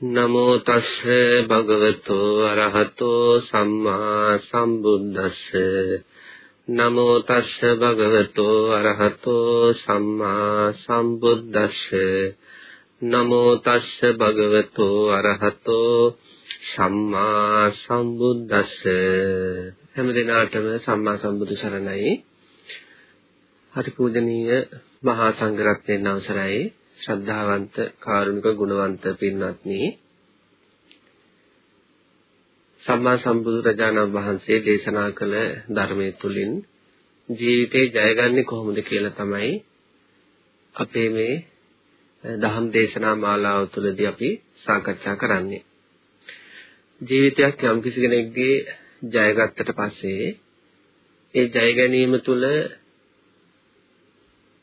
නමෝ තස්ස භගවතෝ අරහතෝ සම්මා සම්බුද්දස්ස. නමෝ තස්ස භගවතෝ අරහතෝ සම්මා සම්බුද්දස්ස. නමෝ තස්ස භගවතෝ අරහතෝ සම්මා සම්බුද්දස්ස. හැම දිනාටම සම්මා සම්බුදු සරණයි. හරි පූජනීය මහා සංඝරත්නයන් අවසරයි. ශ්‍රද්ධාවන්ත කාරුණික ගුණවන්ත පින්වත්නි සම්මා සම්බුදු රජාණන් වහන්සේ දේශනා කළ ධර්මයේ තුලින් ජීවිතේ ජයගන්නේ කොහොමද කියලා තමයි අපේ මේ දහම් දේශනා මාලාව තුළදී අපි සාකච්ඡා කරන්නේ. ජීවිතයක් යම් කිසි කෙනෙක්ගේ ජයගත්තට පස්සේ ඒ ජය ගැනීම තුළ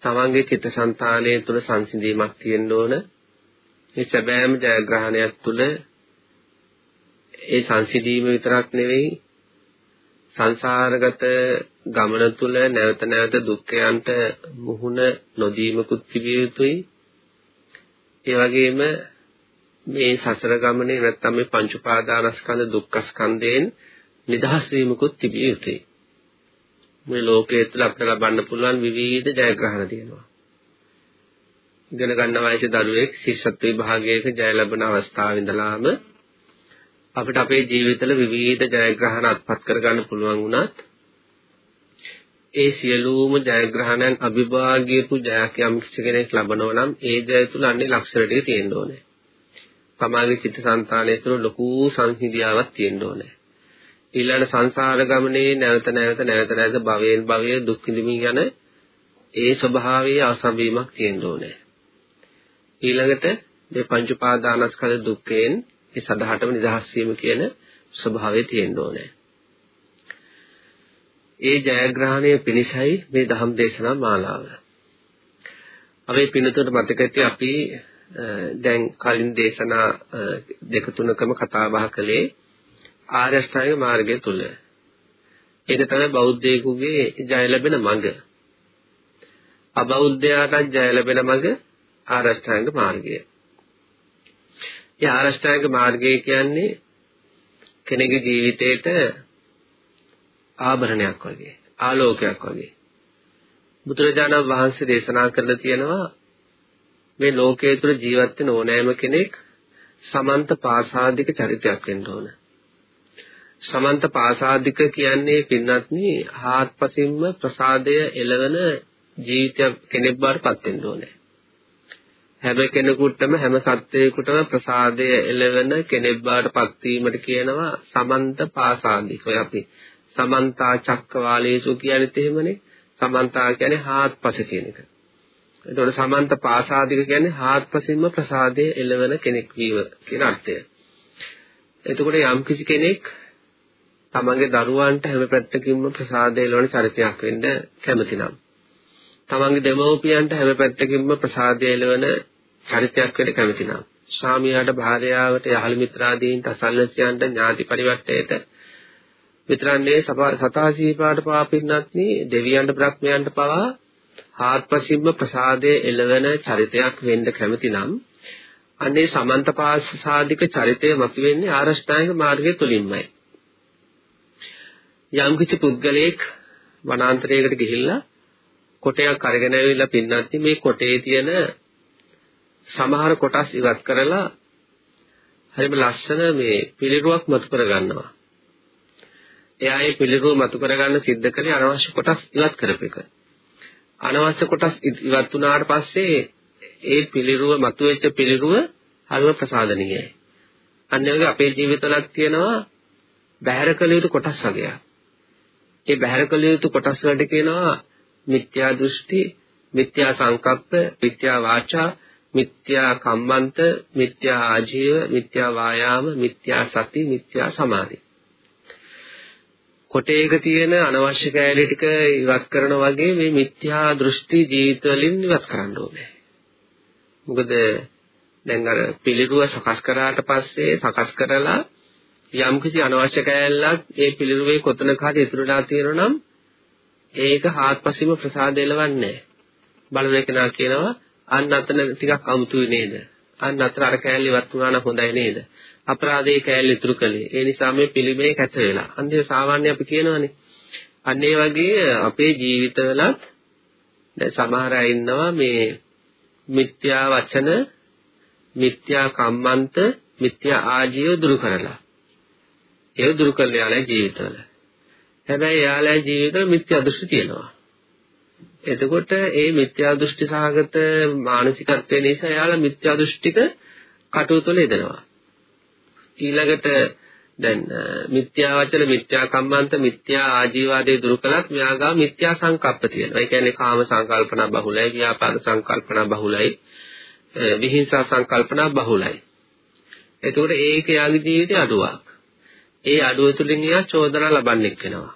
තමන්ගේ චිත්තසංතානය තුළ සංසිඳීමක් තියෙන්න ඕන. මේ සැබෑම ජයග්‍රහණයක් තුළ ඒ සංසිඳීම විතරක් නෙවෙයි සංසාරගත ගමන තුළ නැවත නැවත දුක්ඛයන්ට මුහුණ නොදීමකුත් තිබිය යුතුයි. ඒ වගේම මේ සසර ගමනේ නැත්තම් මේ පංච උපාදානස්කන්ධ දුක්ඛ ස්කන්ධයෙන් නිදහස් වීමකුත් තිබිය යුතුයි. මේ ලෝකයේ තුල අපිට ලබන්න පුළුවන් විවිධ ජයග්‍රහණ තියෙනවා. ඉගෙන ගන්න වයසේ දරුවෙක් ශිෂ්‍යත්ව විභාගයක ජය ලැබෙන අවස්ථාවේ ඉඳලාම අපිට අපේ ජීවිතවල විවිධ ජයග්‍රහණ අත්පත් කරගන්න පුළුවන් වුණත් ඒ සියලුම ජයග්‍රහණයන් අභිභාග්‍යපු ජයක් යම් කෙනෙක් ලබනවා නම් ඒ ජය තුල අන්නේ ලක්ෂණ ටික තියෙන්න ඕනේ. තමාගේ චිත්තසංතානය තුළ ලොකු සංහිඳියාවක් තියෙන්න ඕනේ. ඊළඟ සංසාර ගමනේ නැවත නැවත නැවත නැවත භවයෙන් භවය දුක් විඳිමින් යන ඒ ස්වභාවයේ අවසන් වීමක් තියෙන්න ඕනේ. ඊළඟට මේ පංච උපාදානස්කන්ධ දුක්ඛයෙන් ඒ සදහටම නිදහස් වීම කියන ස්වභාවය තියෙන්න ඕනේ. ඒ ජයග්‍රහණය පිණිසයි මේ ධම් දේශනා මාලාව. අපේ පින්නතුන්ට මතක ඇති අපි දැන් කලින් දේශනා දෙක තුනකම කතා බහ කළේ ආර්ය අෂ්ටාංග මාර්ගය තුල. ඒක තමයි බෞද්ධයෙකුගේ ජය ලැබෙන මඟ. අබෞද්ධයාට ජය ලැබෙන මඟ ආර්ය අෂ්ටාංග මාර්ගය. ඒ ආර්ය අෂ්ටාංග මාර්ගය කියන්නේ කෙනෙකුගේ ජීවිතේට ආභරණයක් වගේ ආලෝකයක් වගේ බුදුරජාණන් වහන්සේ දේශනා කරලා තියෙනවා මේ ලෝකයේ තුල ජීවත් වෙන ඕනෑම කෙනෙක් සමන්ත පාසාදික චරිතයක් වෙන්න ඕන. සමන්ත පාසාදික කියන්නේ පින්වත්නි හාත්පසින්ම ප්‍රසාදය එළවෙන ජීවිතයක් කෙනෙක් බාරපත් වෙන්න ඕනේ. හැම කෙනෙකුටම හැම සත්වයකටම ප්‍රසාදය එළවෙන කෙනෙක් බාරපත් වීමට කියනවා සමන්ත පාසාදික. ඔය අපි සමන්තා චක්කවාලේසු කියන්නේත් එහෙමනේ. සමන්තා කියන්නේ හාත්පස කියන එක. එතකොට සමන්ත පාසාදික කියන්නේ හාත්පසින්ම ප්‍රසාදයේ එළවෙන කෙනෙක් වීම කියන අර්ථය. එතකොට යම්කිසි කෙනෙක් තමන්ගේ දරුවන්ට හැම පැත්තකින්ම ප්‍රසාදය එළවන චරිතයක් වෙන්න කැමති නම් තමන්ගේ දෙමව්පියන්ට හැම පැත්තකින්ම ප්‍රසාදය එළවන චරිතයක් වෙන්න කැමති නම් ස්වාමියාට භාර්යාවට යහළු මිත්‍රාදීන්ට අසල්වැසියන්ට ඥාති පරිවර්තයට විතරන්නේ සතාසීපාට පාපින්නත්නි දෙවියන්ට බ්‍රහ්මයන්ට පවා ආත්පසින්ම ප්‍රසාදයේ එළවෙන චරිතයක් වෙන්න කැමති නම් අනේ සමන්තපාසාදික චරිතය මතුවෙන්නේ ආරෂ්ඨාංග මාර්ගය තුලින්මයි. යම් කිසි පුද්ගලයෙක් වනාන්තරයකට ගිහිල්ලා කොටයක් අරගෙන ඇවිල්ලා පින්නත්නි මේ කොටේ තියෙන සමහර කොටස් ඉවත් කරලා හරිම ලස්සන මේ පිළිරුවක් මතු කර ගන්නවා. එයා ඒ පිළිරුව මතු කරගන්න සිද්ධ කරේ අනවශ්‍ය කොටස් ඉවත් කරපෙක. අනවශ්‍ය කොටස් ඉවත් වුණාට පස්සේ ඒ පිළිරුව මතුවෙච්ච පිළිරුව හරිම ප්‍රසාදනීයයි. අන්න ඒ වගේ අපේ ජීවිතවලත් තියෙනවා බහැර කළ යුතු කොටස් වගේක්. ඒ බහැර කළ යුතු කොටස් වලට කියනවා මිත්‍යා දෘෂ්ටි, මිත්‍යා සංකප්ප, මිත්‍යා වාචා, මිත්‍යා කම්මන්ත, මිත්‍යා ආජීව, මිත්‍යා වායාම, මිත්‍යා සති, මිත්‍යා සමාධි. කොටේක තියෙන අනවශ්‍ය කැලේ ටික ඉවත් කරන වගේ මේ මිත්‍යා දෘෂ්ටි ජීවිත වලින් ඉවත් කරන්න ඕනේ. මොකද දැන් අර පිළිරුව සකස් කරාට පස්සේ සකස් කරලා යම්කිසි අනවශ්‍ය කැලලක් ඒ පිළිරුවේ කොතනක හරි ඉතුරුලා තියෙනවා නම් ඒක හාත්පසින්ම ප්‍රසාද එලවන්නේ බලන කෙනා කියනවා අන්න අතන ටිකක් අමුතුයි නේද? අන්න අතර අර කෑල්ල ඉවත් වුණා නම් හොඳයි නේද? අපරාධේ කෑල්ල ඉතුරු කළේ. ඒ නිසා මේ පිළිමේ කැත වෙලා. අන්න ඒ සාමාන්‍ය අපි කියනවනේ. අන්න ඒ වගේ අපේ ජීවිතවලත් දැන් සමහර අය ඉන්නවා මේ මිත්‍යා වචන මිත්‍යා කම්මන්ත මිත්‍යා ආජීව දුරු කරලා. ඒක දුරු කරලා යාලා ජීවිතවල හැබැයි එයාලා ජීවිතවල මිත්‍යා දෘෂ්ටි තියෙනවා. එතකොට ඒ මිත්‍යා දෘෂ්ටි සහගත මානසිකත්වය නිසා එයාලා මිත්‍යා දෘෂ්ටික කටයුතු වල යෙදෙනවා. ඊළඟට දැන් මිත්‍යා වචන මිත්‍යා කම්මන්ත මිත්‍යා ආජීවාදී දුරු කළත් මෙයාගා මිත්‍යා සංකප්ප තියෙනවා. ඒ කියන්නේ කාම සංකල්පනා බහුලයි, ව්‍යාපාද සංකල්පනා බහුලයි, විහිංසා සංකල්පනා බහුලයි. එතකොට ඒක යාගේ ජීවිතේ අඩුවක්. ඒ අඩුව තුලින් එයා චෝදනා ලබන්නෙක් වෙනවා.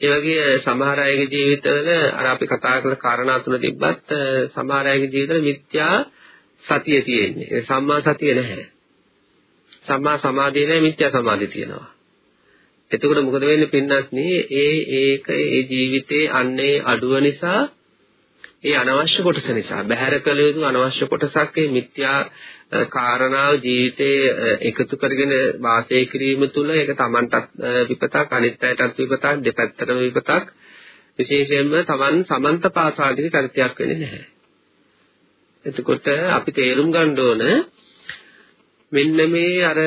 ඒ වගේ සමහර අයගේ ජීවිතවල අර අපි කතා කරන කාරණා තුන තිබ්බත් සමහර අයගේ ජීවිතවල මිත්‍යා සතිය තියෙන්නේ. ඒ සම්මා සතිය නැහැ. සම්මා සමාධිය නැහැ මිත්‍යා සමාධිය තියෙනවා. එතකොට මොකද වෙන්නේ පින්නත්නි ඒ ඒක ඒ ජීවිතේ අන්නේ අඩුව නිසා ඒ අනවශ්‍ය කොටස නිසා බහැර කළ යුතු අනවශ්‍ය කොටසක් ඒ මිත්‍යා කාරණාව ජීවිතයේ එකතු කරගෙන වාසය කිරීම තුළ ඒක Tamanටත් විපතක් අනිත් අයටත් විපතක් දෙපැත්තටම විපතක් විශේෂයෙන්ම Taman සමන්ත පාසාදික චරිතයක් වෙන්නේ නැහැ. එතකොට අපි තේරුම් ගන්න ඕන මෙන්න මේ අර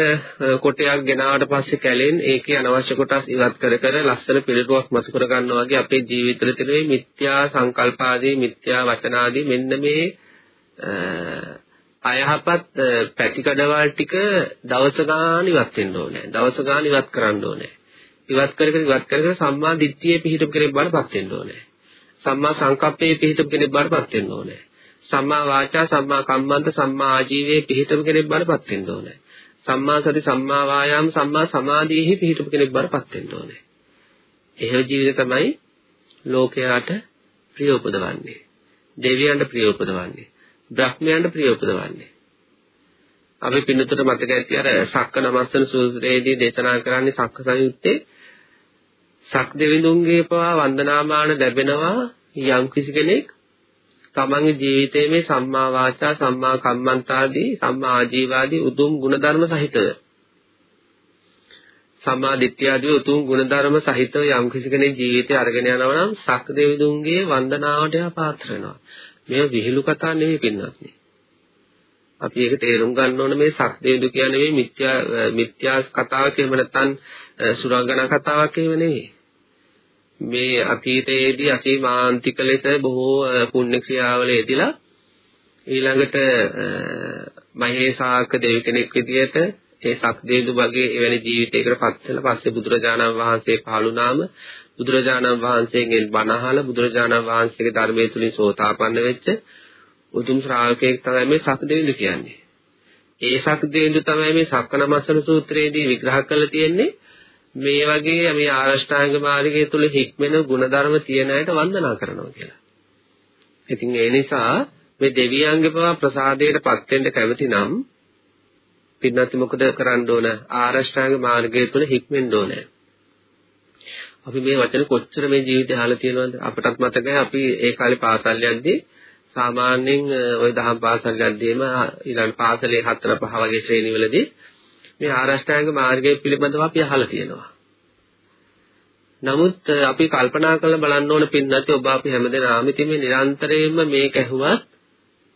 කොටයක් ගෙනාවට පස්සේ කැලෙන් ඒකේ අනවශ්‍ය කොටස් ඉවත් කර කර ලස්සන පිළිරුවක් මතු කර ගන්නවා වගේ අපේ ජීවිතවල තියෙන මේ මිත්‍යා සංකල්පාදී මිත්‍යා වචනාදී මෙන්න මේ අයහපත් පැතිකඩවල් ටික දවස ගාන ඉවත් වෙන්න ඕනේ. දවස ගාන ඉවත් කරන්න ඕනේ. ඉවත් කර කර ඉවත් කර කර සම්මා දිට්ඨියේ පිහිටපු කෙනෙක් බවටපත් වෙන්න ඕනේ. සම්මා සංකප්පයේ පිහිටපු කෙනෙක් බවටපත් වෙන්න ඕනේ. සම්මා වාචා සම්මා කම්මන්ත සම්මා ආජීවයේ පිහිටපු කෙනෙක් බවටපත් වෙන්න ඕනේ. සම්මා සති සම්මා වායාම සම්මා සමාධියෙහි පිහිටපු කෙනෙක් බවටපත් වෙන්න ඕනේ. එහෙම ජීවිතය තමයි ලෝකයාට ප්‍රිය උපදවන්නේ. දෙවියන්ට ප්‍රිය උපදවන්නේ. බ්‍රහ්මයන්ට ප්‍රිය උපදවන්නේ. අපි පින්නතට මතක ඇති අර සක්ක නමස්සන සූත්‍රයේදී දේශනා කරන්නේ සක්ක සංයුත්තේ සක් දෙවිඳුන්ගේ පවා වන්දනාමාන ලැබෙනවා යම් කිසි කෙනෙක් තමන්ගේ ජීවිතයේ මේ සම්මා වාචා සම්මා කම්මන්තාදී සම්මා ආජීවාදී උතුම් ගුණධර්ම සහිතව සම්මා දිට්ඨියාදී උතුම් ගුණධර්ම සහිතව යම් කිසි කෙනෙක් ජීවිතය අරගෙන යනවා නම් සක් දෙවිඳුන්ගේ වන්දනාවට එහා පාත්‍ර වෙනවා මේ විහිළු කතා නෙවෙයි පින්නත්නි. අපි ඒක තේරුම් ගන්න ඕන මේ සක්දේදු කියන්නේ මේ මිත්‍යා මිත්‍යා කතාවක් එහෙම නැත්නම් සුරංගනා කතාවක් එහෙම නෙවෙයි. මේ අතීතයේදී අසීමාන්තික ලෙස බොහෝ පුණ්‍ය ක්‍රියාවල යෙදিলা ඊළඟට මහේසාක දෙවි කෙනෙක් විදියට ඒ සක්දේදු වගේ එවැනි ජීවිතයකට පත් වෙලා පස්සේ බුදුරජාණන් වහන්සේ පහළුනාම බුදුරජාණන් වහන්සේගෙන් බණ අහලා බුදුරජාණන් වහන්සේගේ ධර්මයේ තුලින් සෝතාපන්න වෙච්ච උතුම් ශ්‍රාවකයෙක් තමයි මේ සක්දේවිඳු කියන්නේ. ඒ සක්දේවිඳු තමයි මේ සක්කනමස්සන සූත්‍රයේදී විග්‍රහ කරලා තියෙන්නේ මේ වගේ මේ ආරෂ්ඨාංග මාර්ගය තුල හික්මෙන ಗುಣධර්ම තියෙන අයට වන්දනා කරනවා කියලා. ඉතින් ඒ නිසා මේ දෙවියන්ගේ පවා ප්‍රසාදයටපත් වෙන්න කැමති නම් පින්නත් මොකද කරන්න ඕන? ආරෂ්ඨාංග මාර්ගය තුල හික්මෙන්න ඕනේ. අපි මේ වචන කොච්චර මේ ජීවිතේ අහලා තියෙනවද අපටත් මතකයි අපි ඒ කාලේ පාසල් යද්දී සාමාන්‍යයෙන් ওই දහම් පාසල් යද්දීම ඊළඟ පාසලේ 4 5 වගේ ශ්‍රේණිවලදී මේ ආරෂ්ඨාංග මාර්ගය පිළිබඳව අපි අහලා තියෙනවා. නමුත් අපි කල්පනා කරලා බලන්න ඕන පින්නත් ඔබ අපි හැමදෙනාම ඉතින් මේ නිරන්තරයෙන්ම මේක ඇහුවත්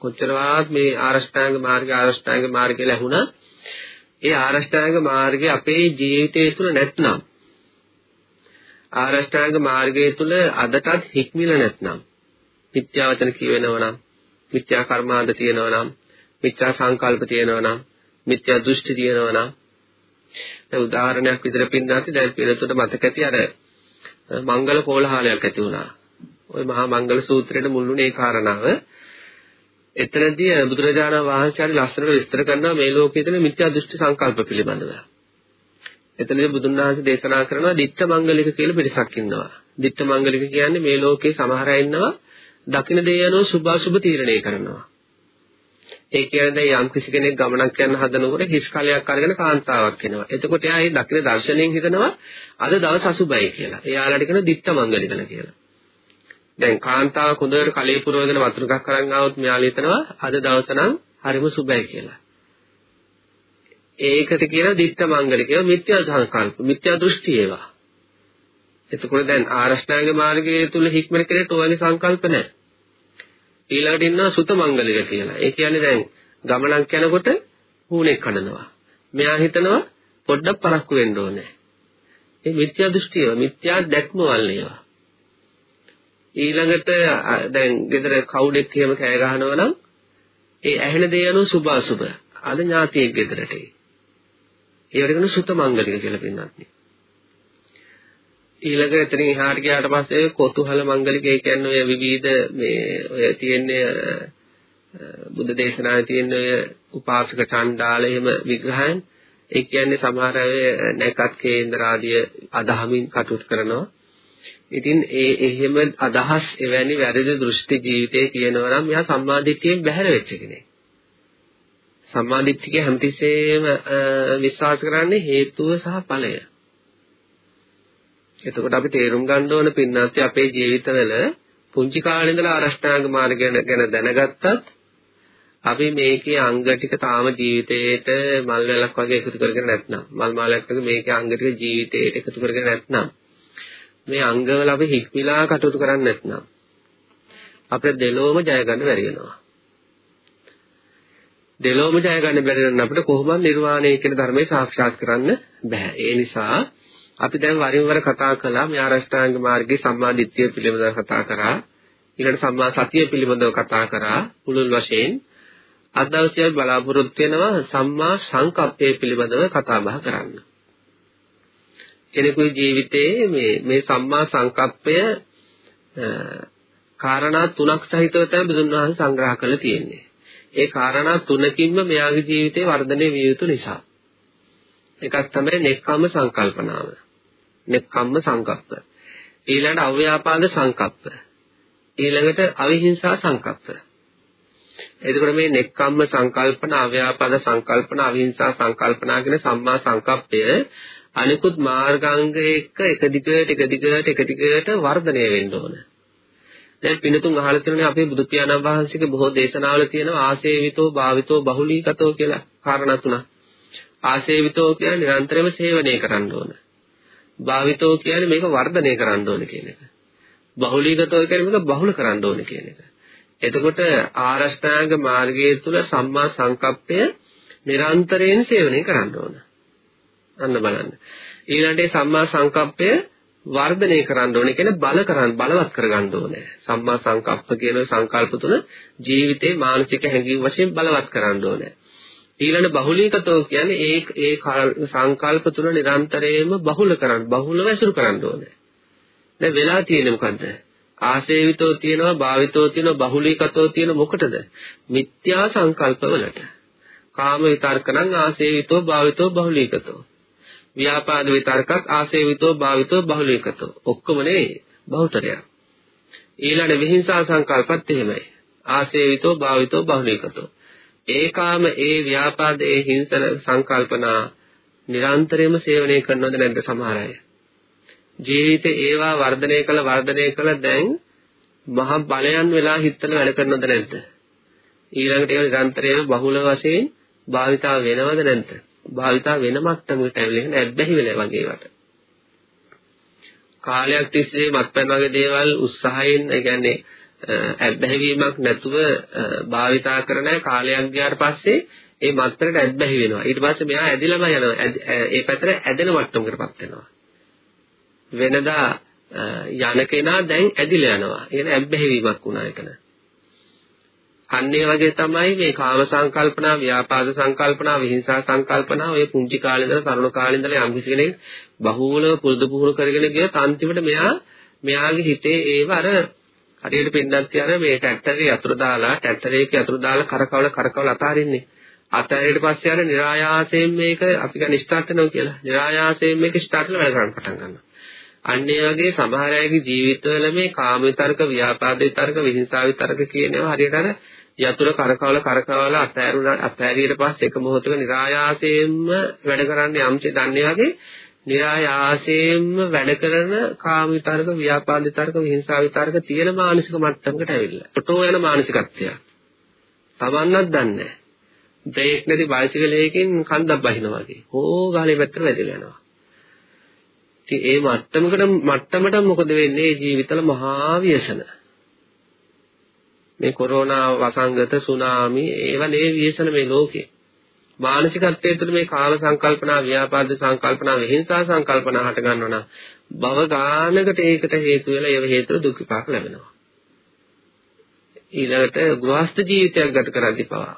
කොච්චරවත් මේ ආරෂ්ඨාංග මාර්ගය ආරෂ්ඨාංග මාර්ගය ලැබුණා ඒ ආරෂ්ඨාංග මාර්ගය අපේ ජීවිතය තුළ නැත්නම් ආරෂ්ඨාංග මාර්ගය තුල අදටත් හික්මිලා නැත්නම් මිත්‍යා වචන කියවෙනව නම් මිත්‍යා කර්මාන්ත තියෙනව නම් මිත්‍යා සංකල්ප තියෙනව නම් මිත්‍යා දෘෂ්ටි තියෙනව නම් දැන් උදාහරණයක් විදිහට පින්නාති දැන් පිළිතුරට මතක ඇති අර මංගල කෝලහලයක් ඇති වුණා. ওই මහා මංගල සූත්‍රයේ මුල්ුණේ ඒ කාරණාව එතනදී බුදුරජාණන් වහන්සේ හරි ලස්සනට විස්තර කරනවා මේ ලෝකයේ තියෙන මිත්‍යා දෘෂ්ටි සංකල්ප පිළිබඳව. එතනදී බුදුන් වහන්සේ දේශනා කරනවා ditta මංගලික කියලා පිරිසක් ඉන්නවා. ditta මංගලික කියන්නේ මේ ලෝකේ සමහර අය ඉන්නවා දකින දේ යනෝ සුභ අසුභ තීරණය කරනවා. ඒ කියන්නේ දැන් යම් කිසි කෙනෙක් ගමනක් යන හදනකොට හිස් කලයක් අරගෙන කාන්තාවක් එනවා. එතකොට එයා මේ දකින දර්ශනයෙන් හිතනවා අද දවස් අසුභයි කියලා. එයාලට කියන ditta මංගලිකල කියලා. දැන් කාන්තාව හොඳට කලේ පුරවගෙන වතුර එකක් අරන් ආවොත් මෙයාලා හිතනවා අද දවස නම් හරිම සුබයි කියලා. ඒකට කියන දික්ත මංගල කියලා මිත්‍යා සංකල්ප, මිත්‍යා දෘෂ්ටි ඒවා. එතකොට දැන් ආරෂ්ඨාංග මාර්ගයේ තුල හික්මන කෙනෙක්ට ඔයගේ සංකල්ප නැහැ. ඊළඟට ඉන්නවා සුත මංගලික කියලා. ඒ කියන්නේ දැන් ගමනක් යනකොට හුණෙක් කඩනවා. මෙයා හිතනවා පොඩ්ඩක් පරක්කු වෙන්න ඕනේ. ඒ මිත්‍යා දෘෂ්ටිය, මිත්‍යා දැක්මවල් ඒවා. ඊළඟට දැන් ගෙදර කවුඩෙක් එහෙම කෑ ගහනවා නම් ඒ ඇහෙන දේ අනුව සුභ අසුභ. අද ඥාතියෙක් ගෙදරට ඒ. ඒවට කියන සුත මංගලික කියලා පින්නත්. ඊළඟ එතනින් එහාට ගියාට පස්සේ කොතුහල මංගලික ඒ කියන්නේ ඔය විවිධ මේ ඔය තියෙන්නේ බුද්ධ දේශනාවේ තියෙන ඔය උපාසක ඡණ්ඩාල එහෙම විග්‍රහයන් ඒ කියන්නේ සමහර අය නැකත් කේන්දර ආදිය අදහමින් කටයුතු කරනවා ඉතින් ඒ එහෙම අදහස් එවැනි වැරදි දෘෂ්ටි ජීවිතේ කියනවා නම් එයා සම්මාදිට්ඨියෙන් බැහැර වෙච්ච කෙනෙක්. සම්මාදිට්ඨිය හැමතිස්සෙම විශ්වාස කරන්නේ හේතුව සහ ඵලය. එතකොට අපි තේරුම් ගන්න ඕන පින්නත් අපේ ජීවිතවල පුංචි කාලේ ඉඳලා අරෂ්ඨාංග මාර්ගය ගැන දැනගත්තත් අපි මේකේ අංග ටික තාම ජීවිතේට මල් වැලක් වගේ එකතු කරගෙන නැත්නම් මල් මාලයක් වගේ මේකේ අංග ටික ජීවිතේට එකතු කරගෙන නැත්නම් මේ අංගවල අපි හික්මිලා කටයුතු කරන්නේ නැත්නම් අපිට දෙලොවම ජය ගන්න බැරි වෙනවා. දෙලොවම ජය ගන්න බැරි නම් අපිට කොහොමද නිර්වාණය කියන ධර්මය සාක්ෂාත් කරන්න බෑ. ඒ නිසා අපි දැන් වරින් වර කතා කළා මේ ආරෂ්ඨාංග මාර්ගයේ සම්මා දිට්ඨිය පිළිබඳව කතා කරා. ඊළඟ සම්මා සතිය පිළිබඳව කතා කරා. පුළුල් වශයෙන් අද දවසේ බලාපොරොත්තු වෙනවා සම්මා සංකප්පය පිළිබඳව කතා බහ කරන්න. කෙනෙකුගේ ජීවිතයේ මේ මේ සම්මා සංකප්පය කාරණා තුනක් සහිතව තමයි බුදුන් වහන්සේ සංග්‍රහ කරලා තියෙන්නේ. ඒ කාරණා තුනකින්ම මෙයාගේ ජීවිතේ වර්ධනය විය යුතු නිසා. එකක් තමයි නෙක්ඛම්ම සංකල්පනාව. නෙක්ඛම්ම සංකප්ප. ඊළඟට අව්‍යාපාද සංකප්ප. ඊළඟට අවිහිංසා සංකප්ප. එතකොට මේ නෙක්ඛම්ම සංකල්පන, අව්‍යාපාද සංකල්පන, අවිහිංසා සංකල්පනා කියන සම්මා සංකප්පය අනිකුත් මාර්ගාංග එක්ක එක දිගට එක දිගට එක දිගට වර්ධනය වෙන්න ඕන. දැන් පිනතුන් අහලා තියෙනනේ අපේ බුදු පියාණන් වහන්සේගේ බොහෝ දේශනාවල තියෙනවා ආසේවිතෝ භාවිතෝ බහුලීකතෝ කියලා කාරණා තුනක්. ආසේවිතෝ කියන්නේ නිරන්තරයෙන්ම සේවනය කරන්න ඕන. භාවිතෝ කියන්නේ මේක වර්ධනය කරන්න ඕන කියන එක. බහුලීකතෝ කියන්නේ මේක බහුල කරන්න ඕන කියන එක. එතකොට ආරෂ්ඨාංග මාර්ගයේ තුල සම්මා සංකප්පය නිරන්තරයෙන් සේවනය කරන්න ඕන. අන්න බලන්න. ඊළඟට සම්මා සංකප්පය වර්ධනය කරන්න ඕනේ කියන්නේ බල කරන් බලවත් කරගන්න ඕනේ. සම්මා සංකප්ප කියන සංකල්ප තුන ජීවිතේ මානසික හැඟීම් වශයෙන් බලවත් කරන්න ඕනේ. ඊළඟ බහුලීකතෝ කියන්නේ ඒ ඒ සංකල්ප තුන නිරන්තරයෙන්ම බහුල කරන්න, බහුලව ඇසුරු කරන්න ඕනේ. දැන් වෙලා තියෙන්නේ මොකද්ද? ආසේවිතෝ තියෙනවා, භාවිතෝ තියෙනවා, බහුලීකතෝ තියෙන මොකටද? මිත්‍යා සංකල්ප වලට. කාම විතර්ක නම් ආසේවිතෝ, භාවිතෝ, බහුලීකතෝ. ව්‍යාපාද විතර්කත් ආසේවිතෝ භාවිතෝ බහුලීකතෝ. ඔක්කොම නෙවෙයි බහුතරයක්. ඊළඟ විහිංසා සංකල්පත් එහෙමයි. ආසේවිතෝ භාවිතෝ බහුලීකතෝ. ඒකාම ඒ ව්‍යාපාද ඒ හිංසන සංකල්පනා නිරන්තරයෙන්ම සේවනය කරනවද නැද්ද සමහර අය? ජීවිතේ ඒවා වර්ධනය කළ වර්ධනය කළ දැන් මහ බලයන් වෙලා හිතන වැඩ කරනවද නැද්ද? ඊළඟට ඒවා නිරන්තරයෙන්ම බහුල වශයෙන් භාවිතා වෙනවද නැද්ද? භාවිතා වෙන මට්ටමකට ඇවිල්ලා ඉන්න ඇබ්බැහි වෙලා වගේ වට. කාලයක් තිස්සේ මත්පැන් වගේ දේවල් උත්සාහයෙන් ඒ කියන්නේ ඇබ්බැහි වීමක් නැතුව භාවිතා කරන කාලයක් ගියාට පස්සේ ඒ මත්පැනට ඇබ්බැහි වෙනවා. ඊට පස්සේ මෙයා ඇදිලම යනවා. ඒ පැත්තට ඇදෙන මට්ටමකටපත් වෙනවා. වෙනදා යන කෙනා දැන් ඇදිලා යනවා. එන ඇබ්බැහි වීමක් වුණා එතන. අන්නේ වගේ තමයි මේ කාම සංකල්පනා, ව්‍යාපාද සංකල්පනා, විහිංසා සංකල්පනා ඔය පුංචි කාලේ ඉඳලා තරුණ කාලේ ඉඳලා යම් කිසි කෙනෙක් බහූලව පුරුදු පුහුණු කරගෙන ගියොත් අන්තිමට මෙයා මෙයාගේ හිතේ ඒව අර හරියට පින්නක් තියන මේ ටැක්ටරේ යතුරු දාලා ටැක්ටරේක යතුරු දාලා කරකවල කරකවල අතාරින්නේ. අතාරින්න පස්සේ අර નિરાයාසයෙන් මේක අපි ගන්න ස්ටාර්ට් කරනවා කියලා. નિરાයාසයෙන් මේක ස්ටාර්ට් කරලා වැඩ කරන්න පටන් ගන්නවා. අන්න ඒ වගේ සමහර අයගේ ජීවිතවල මේ කාම විතරක, ව්‍යාපාද විතරක, විහිංසාව විතරක කියන ඒවා හරියට අර යතුරු කරකවල කරකවල අතෑරුණා අතෑරියට පස්සේ එක මොහොතක નિરાයාසයෙන්ම වැඩ කරන්න යම්සේ දන්නේ වගේ નિરાයාසයෙන්ම වැඩ කරන කාම විතරක ව්‍යාපාද විතරක විහිංසාව විතරක තියෙන මානසික මට්ටමකට ඇවිල්ලා. ඔටෝ යන මානසිකත්වය. තමන්නත් දන්නේ නැහැ. බ්‍රේක් නැති බයිසිකලයකින් කන්දක් බහිනවා වගේ. ඕ ගාලේ පැත්තට වැදිලා යනවා. ඉතින් ඒ මට්ටමකට මට්ටමට මොකද වෙන්නේ ජීවිතවල මහා ව්‍යසන. මේ කොරෝනා වසංගත සුනාමි ඒවා නේ ව්‍යසන මේ ලෝකේ. මානසිකත්වයේ තුළ මේ කාම සංකල්පනා, ව්‍යාපාද සංකල්පනා, විහිංසා සංකල්පනා හට ගන්නවා නම් භව ගානකට ඒකට හේතු වෙලා ඒව හේතුව දුක් විපාක ලැබෙනවා. ඊළඟට ගෘහස්ත ජීවිතයක් ගත කරද්දී පවා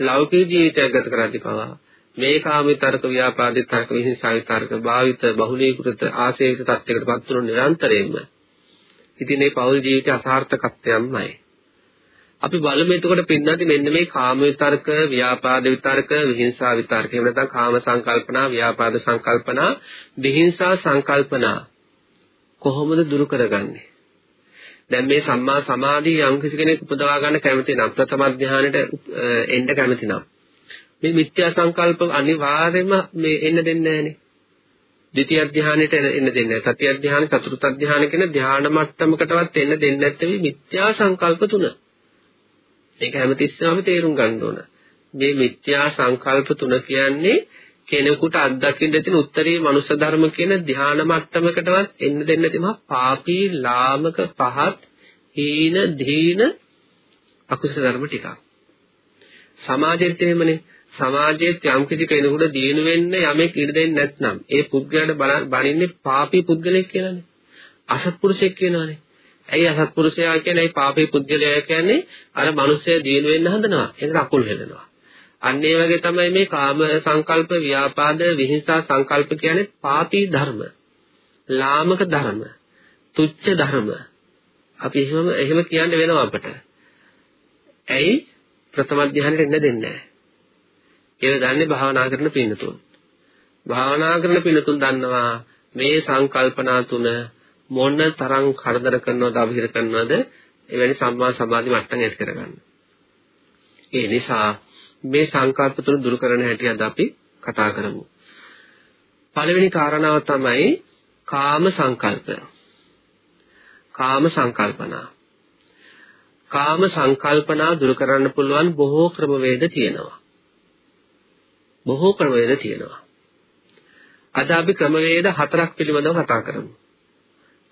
ලෞකික ජීවිතයක් ගත කරද්දී පවා මේ කාම විතරක ව්‍යාපාද විතරක විහිංසා විතරක භාවිත බහුලීකృత ආශේවිත තත්යකට පත් වුණු නිරන්තරයෙන්ම ඉතින් මේ පෞල් ජීවිතය අසාර්ථකත්වයක්මයි අපි බලමු එතකොට පින්නදී මෙන්න මේ කාම විතරක, ව්‍යාපාද විතරක, විහිංසා විතරක. එහෙම නැත්නම් කාම සංකල්පනා, ව්‍යාපාද සංකල්පනා, විහිංසා සංකල්පනා කොහොමද දුරු කරගන්නේ? දැන් මේ සම්මා සමාධිය යම් කිසි කෙනෙක් උපදවා ගන්න කැමති නම් ප්‍රථම ධානයට එන්න කැමති නම් මේ මිත්‍යා සංකල්ප අනිවාර්යයෙන්ම මේ එන්න දෙන්නේ නැහනේ. ද්විතිය ධානයට එන්න දෙන්නේ නැහැ. තතිය ධාන, චතුර්ථ ධාන කියන ධාන මට්ටමකටවත් එන්න දෙන්නේ නැත්නම් මිත්‍යා සංකල්ප තුන. ඒක හැමතිස්සෙම අපි තේරුම් ගන්න ඕන. මේ මිත්‍යා සංකල්ප තුන කියන්නේ කෙනෙකුට අත්දකින්න තියෙන උත්තරී මනුෂ්‍ය ධර්ම කියන ධ්‍යාන මට්ටමකටවත් එන්න දෙන්න තිබහ පාපී ලාමක පහත් හීන දීන අකුසල ධර්ම ටිකක්. සමාජෙත් එහෙමනේ. සමාජයේත් යම් කිසි කෙනෙකුට දිනු වෙන්න යමෙක් ඉඩ දෙන්නේ නැත්නම් ඒ පුද්ගලයාට බණින්නේ පාපී පුද්ගලෙක් කියලානේ. අසත්පුරුෂයෙක් කියනවානේ. ඇයි අසත්පුරුෂයා කියන්නේ ඇයි පාපී පුද්ගලයා කියන්නේ අර මිනිස්සයා දිනු වෙන්න හදනවා. එතන අකුල් හෙලනවා. අන්න ඒ වගේ තමයි මේ කාම සංකල්ප, ව්‍යාපාද, විහිංසා සංකල්ප කියන්නේ පාපී ධර්ම. ලාමක ධර්ම. තුච්ච ධර්ම. අපි එහෙම එහෙම කියන්න වෙනවා අපට. ඇයි ප්‍රථම ධ්‍යානෙට එන්න දෙන්නේ නැහැ. ඒක දන්නේ භාවනා කරන පින්නතුන්. භාවනා කරන පින්නතුන් දන්නවා මේ සංකල්පනා තුන මොන තරම් කරදර කරනවද අභිර කරනවද එවැනි සම්මා සමාධි මට්ටම් ඇති කරගන්න. ඒ නිසා මේ සංකල්ප තුන දුරු කරන හැටි අද අපි කතා කරමු. පළවෙනි කාරණාව තමයි කාම සංකල්ප. කාම සංකල්පනා. කාම සංකල්පනා දුරු කරන්න පුළුවන් බොහෝ ක්‍රමවේද තියෙනවා. බොහෝ ක්‍රමවේද තියෙනවා. අද අපි ක්‍රමවේද හතරක් පිළිබඳව කතා කරමු.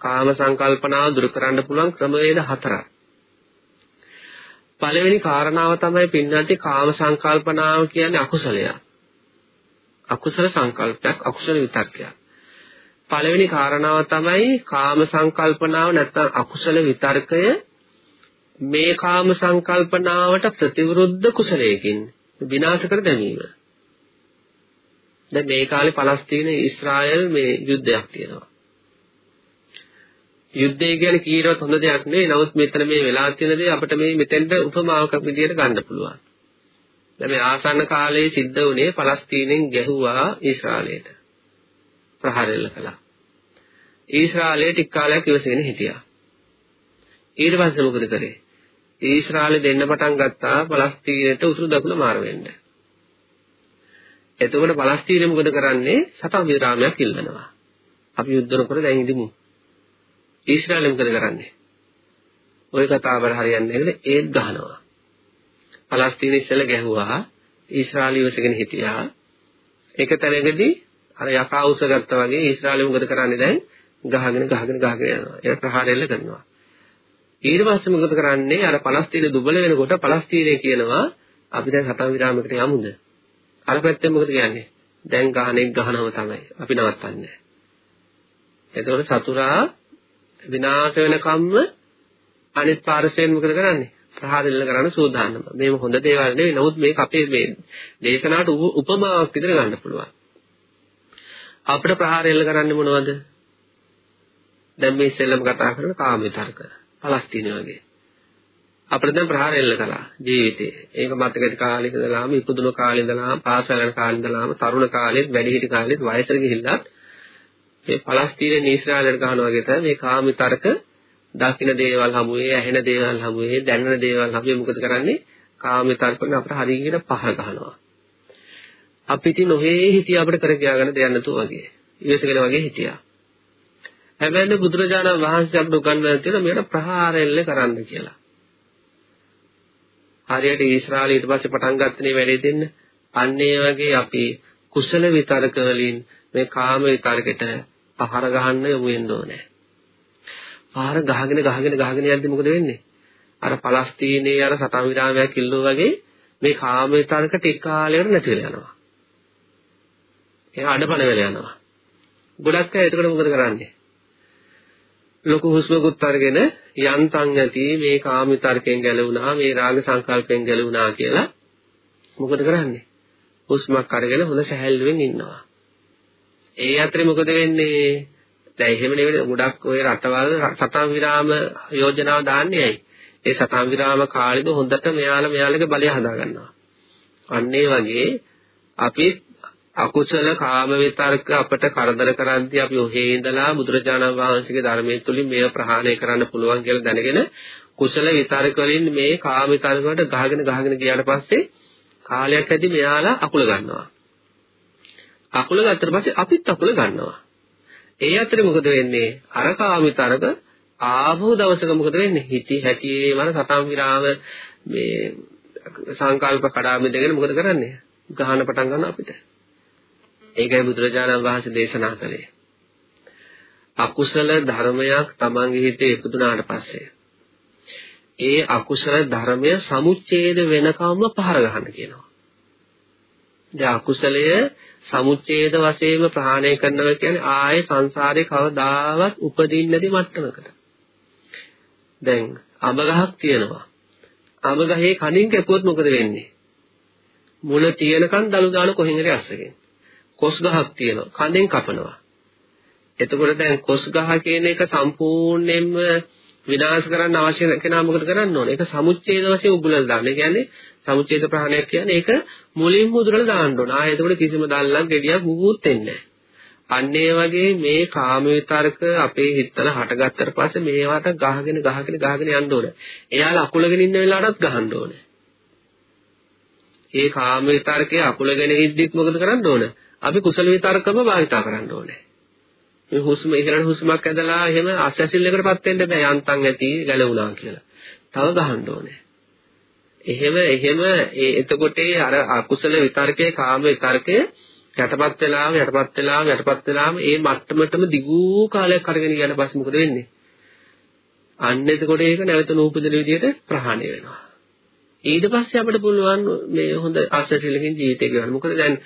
කාම සංකල්පනාව දුරු කරන්න පුළුවන් ක්‍රමවේද හතරක්. පළවෙනි කාරණාව තමයි පින්නන්ති කාම සංකල්පනාව කියන්නේ අකුසලයක්. අකුසල සංකල්පයක් අකුසල විතර්කයක්. පළවෙනි කාරණාව තමයි කාම සංකල්පනාව නැත්නම් අකුසල විතර්කය මේ කාම සංකල්පනාවට ප්‍රතිවිරුද්ධ කුසලයකින් විනාශ කර දැමීම. දැන් මේ කාලේ පලස්තීන ඊශ්‍රායල් මේ යුද්ධයක් තියෙනවා. යුද්ධය කියන්නේ කීරවත් හොඳ දෙයක් නෙවෙයි. නමුත් මෙතන මේ වෙලා තියෙන දේ අපිට මේ මෙතෙන්ට උපමාවක විදියට ගන්න පුළුවන්. දැන් මේ ආසන්න කාලයේ සිද්ධ වුණේ පලස්තීනෙන් ගැහුවා ඊශ්‍රායලයට. ප්‍රහාරෙල්ල කළා. ඊශ්‍රායලයේ ටික කාලයක් ඉවසගෙන හිටියා. ඊට පස්සේ මොකද කරේ? ඊශ්‍රායලෙ දෙන්න පටන් ගත්තා පලස්තීනයට උතුරු දකුණ මාර වෙන්න. එතකොට පලස්තීනෙ මොකද කරන්නේ? සටන් විරාමයක් ඉල්ලනවා. අපි යුද්ධ නොකර දැන් ඉඳිමු. ඊශ්‍රායලෙ මොකද කරන්නේ? ওই කතාවර හරියන්නේ නැහැ ඒත් ගහනවා. පලස්තීන ඉස්සෙල්ල ගැහුවා ඊශ්‍රායලි ඉවසගෙන හිටියා. ඒක තැනකදී අර යකා උස ගත්තා වගේ ඊශ්‍රායලෙ මොකද කරන්නේ දැන්? ගහගෙන ගහගෙන ගහගෙන යනවා. ඒක ප්‍රහාරෙල්ල කරනවා. ඊට පස්සේ මොකද කරන්නේ? අර පලස්තීන දුබල වෙනකොට පලස්තීනය කියනවා අපි දැන් හතන් විරාමයකට යමුද? අර පැත්තෙන් මොකද කියන්නේ? දැන් ගහනෙක් ගහනව තමයි. අපි නවත්තන්නේ. එතකොට සතුරා විනාශ වෙනකම්ම අනිත් පාර්ශවයෙන් මොකද කරන්නේ? ප්‍රහාරෙල්ල කරන්න සූදානම්. මේව හොඳ දේවල් නෙවෙයි. නමුත් මේක අපේ මේ දේශනාවට උපමාවක් විදිහට ගන්න පුළුවන්. අපිට ප්‍රහාරෙල්ල කරන්නේ මොනවද? දැන් මේ ඉස්සෙල්ලම කතා කරන කාම විතර්ක. පලස්තීන වගේ. අපිට දැන් ප්‍රහාර එල්ල කළා ජීවිතේ. ඒක මතකද කාලේ ඉඳලාම ඉපදුන කාලේ ඉඳලාම පාසල් යන කාලේ ඉඳලාම තරුණ කාලෙත් වැඩිහිටි කාලෙත් වයසට ගිහිල්ලා මේ පලස්තීනේ ඊශ්‍රායලයට ගහනවා වගේ තමයි මේ කාම විතර්ක දකින්න දේවල් හමුවේ ඇහෙන දේවල් හමුවේ දැනෙන දේවල් හමුවේ මොකද කරන්නේ කාම විතර්ක වලින් අපිට හරියට පහර ගහනවා. අපි ඉතින් ඔහේ හිතිය අපිට කර කියාගන්න දෙයක් නැතුව වගේ. ඉවසගෙන වගේ හිටියා. හැබැයි බුදුරජාණන් වහන්සේ අපිට උගන්වලා තියෙන මේකට ප්‍රහාරෙල්ල කරන්න කියලා. හරියට ඊශ්‍රායල ඊට පස්සේ පටන් ගත්තනේ වැඩේ දෙන්න. අන්න ඒ වගේ අපි කුසල විතරක වලින් මේ කාම විතරකට පහර ගහන්න යමු වෙන්න ඕනේ. පහර ගහගෙන ගහගෙන ගහගෙන යද්දි මොකද වෙන්නේ? අර පලස්තීනයේ අර සතන් විරාමයක් කිල්ලෝ වගේ මේ කාම විතරක ටික කාලයකට නැති වෙලා යනවා. ඒක අඩපණ වෙලා යනවා. ගොඩක් අය එතකොට මොකද කරන්නේ? ලොකු හුස්මකුත් අරගෙන යන්තම් ඇති මේ කාම විතරකෙන් ගැලවුණා මේ රාග සංකල්පෙන් ගැලවුණා කියලා මොකද කරන්නේ? හුස්මක් අරගෙන හොඳ සැහැල්ලුවෙන් ඉන්නවා. ඒ අතරේ මොකද වෙන්නේ? දැන් එහෙම නෙවෙයි ගොඩක් ඔය රටවල් සතන් විරාම යෝජනාව දාන්නේ ඇයි? ඒ සතන් විරාම කාලෙද හොඳට මෙයාලා මෙයාලගේ බලය හදා ගන්නවා. අන්න ඒ වගේ අපි අකුසල කාම විතර්ක අපට කරදර කරද්දී අපි ඔහේ ඉඳලා බුදුරජාණන් වහන්සේගේ ධර්මයේ තුලින් මේව ප්‍රහාණය කරන්න පුළුවන් කියලා දැනගෙන කුසල විතර්ක වලින් මේ කාම විතර්ක වලට ගහගෙන ගහගෙන ගියාට පස්සේ කාලයක් ඇදී මෙයාලා අකුල ගන්නවා. අකුල ගත්තට පස්සේ අපිත් අකුල ගන්නවා. ඒ අතරේ මොකද වෙන්නේ? අර කාම විතර්ක ආපහු දවසක මොකද වෙන්නේ? හිටි හැටියේ මන සතම් විරාම මේ සංකල්ප කඩා බින්දගෙන මොකද කරන්නේ? ගහන පටන් ගන්නවා අපිට. ඒකයි බුදුරජාණන් වහන්සේ දේශනා කළේ. අකුසල ධර්මයක් තමන්ගේ හිතේ ඉපදුනාට පස්සේ ඒ අකුසල ධර්මය සමුච්ඡේද වෙනකම්ම පහර ගන්න කියනවා. දැන් අකුසලය සමුච්ඡේද වශයෙන්ම ප්‍රහාණය කරනවා කියන්නේ ආයේ සංසාරේ කවදාවත් උපදින්නේ නැති මට්ටමකට. දැන් අඹ ගහක් තියෙනවා. අඹ ගහේ කණින් කැපුවොත් මොකද වෙන්නේ? මුල තියෙනකන් දළු දාන කොහෙන් හරි අස්සගෙන. කොස් ගහක් තියෙනවා. කඳෙන් කපනවා. එතකොට දැන් කොස් ගහ කියන එක සම්පූර්ණයෙන්ම විනාශ කරන්න අවශ්‍ය කෙනා මොකද කරන්න ඕනේ? ඒක සමුච්ඡේද වශයෙන් උගුලලා දාන්න. ඒ කියන්නේ සමුච්ඡේද ප්‍රහාණයක් කියන්නේ ඒක මුලින්ම උදුරලා දාන්න ඕන. ආයෙ එතකොට කිසිම දැල්ලක් ගෙඩියක් මුකුත් වෙන්නේ අන්න ඒ වගේ මේ කාම විතරක අපේ හිතවල හටගත්තට පස්සේ මේවට ගහගෙන ගහගෙන ගහගෙන යන්න ඕනේ. එයාලා අකුලගෙන ඉන්න වෙලාවටත් ගහන්න ඕනේ. ඒ කාම විතරකේ අකුලගෙන ඉද්දිත් මොකද කරන්න ඕනේ? අපි කුසල විතරකම භාවිතා කරන්න ඕනේ. මේ හුස්ම ඉහළට හුස්මක් ඇදලා එහෙම අස්වැසිල්ලකටපත් වෙන්න බෑ යන්තම් ඇති ගැලවුණා කියලා. තව ගහන්න ඕනේ. එහෙම එහෙම ඒ එතකොට අර අකුසල විතරකේ කාම විතරකේ යටපත් වෙලාම යටපත් වෙලාම යටපත් වෙලාම ඒ මට්ටමටම දිගු කාලයක් අරගෙන යන පස්සේ මොකද වෙන්නේ? අන්න එතකොට ඒක නැවත නූපදින විදිහට ප්‍රහාණය වෙනවා. ඊට පස්සේ අපිට පුළුවන් මේ හොඳ අස්වැසිල්ලකින් ජීවිතය ගෙවන්න. මොකද දැන්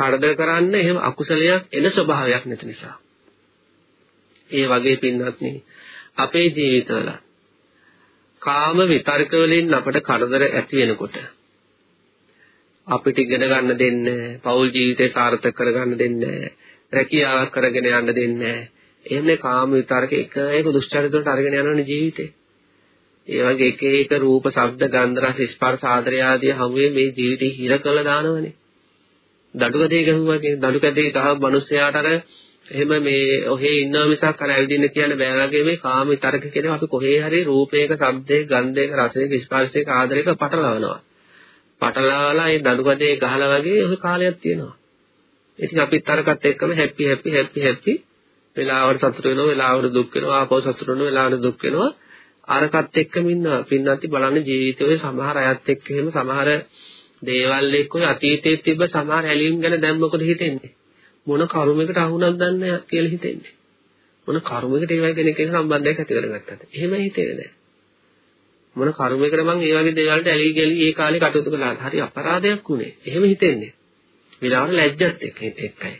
කරදර කරන්න එහෙම අකුසලයක් එන ස්වභාවයක් නැති නිසා. ඒ වගේ පින්වත්නි අපේ ජීවිතවල කාම විතර්ක වලින් අපට කරදර ඇති වෙනකොට අපිට ඉගෙන ගන්න දෙන්නේ පෞල් ජීවිතේ සාර්ථක කරගන්න දෙන්නේ රැකියාවක් කරගෙන යන්න දෙන්නේ එහෙමනේ කාම විතර්ක එක එක දුෂ්චරිත වලට අරගෙන යනවනේ ජීවිතේ ඒ වගේ එක එක රූප, ශබ්ද, ගන්ධ, රස, ස්පර්ශ, ආදරය ආදී හැමෝම මේ ජීවිතේ හිර කළ දානවනේ. දඩුකඩේ ගහුවා කියන්නේ දඩුකඩේ ගහව මිනිස්සයාට අර එහෙම මේ ඔහේ ඉන්නවා මිසක් අර ඇවිදින්න කියන බෑ වගේ මේ කාම විතරක කියනවා අපි කොහේ හරි රූපයක, ශබ්දයක, ගන්ධයක, රසයක, ස්පර්ශයක, ආදරයක පටලවනවා. පටලවාලා ඒ දඩුකඩේ ගහලා වගේ ඔය කාලයක් තියෙනවා. ඉතින් අපිත් අරකට එක්කම හැපි හැපි හැපි හැපි වෙලාවට සතුට වෙනවා, වෙලාවට දුක් වෙනවා, ආපහු සතුට වෙනවා, වෙලාවට දුක් වෙනවා. අරකට එක්කම ඉන්නවා. පින්නන්ති බලන්න ජීවිතයේ සමහර අයත් එක්ක එහෙම සමහර දේවල් එක්ක ඔය අතීතයේ තිබ්බ සමහර ඇලීම් ගැන දැන් මොකද හිතෙන්නේ? මොන කර්මයකට අහුණක් දන්නේ කියලා හිතෙන්නේ. මොන කර්මයකට ඒ වගේ කෙනෙක් එක්ක සම්බන්ධයක් ඇති කරගත්තද? එහෙම හිතෙන්නේ නැහැ. මොන කර්මයකට මං ඒ වගේ දේවල්ට ඇලී ගලී ඒ කාලේ කටයුතු කළාද? හරි අපරාධයක් උනේ. එහෙම හිතෙන්නේ. විලාවට ලැජ්ජත් එක්ක එක්කයි.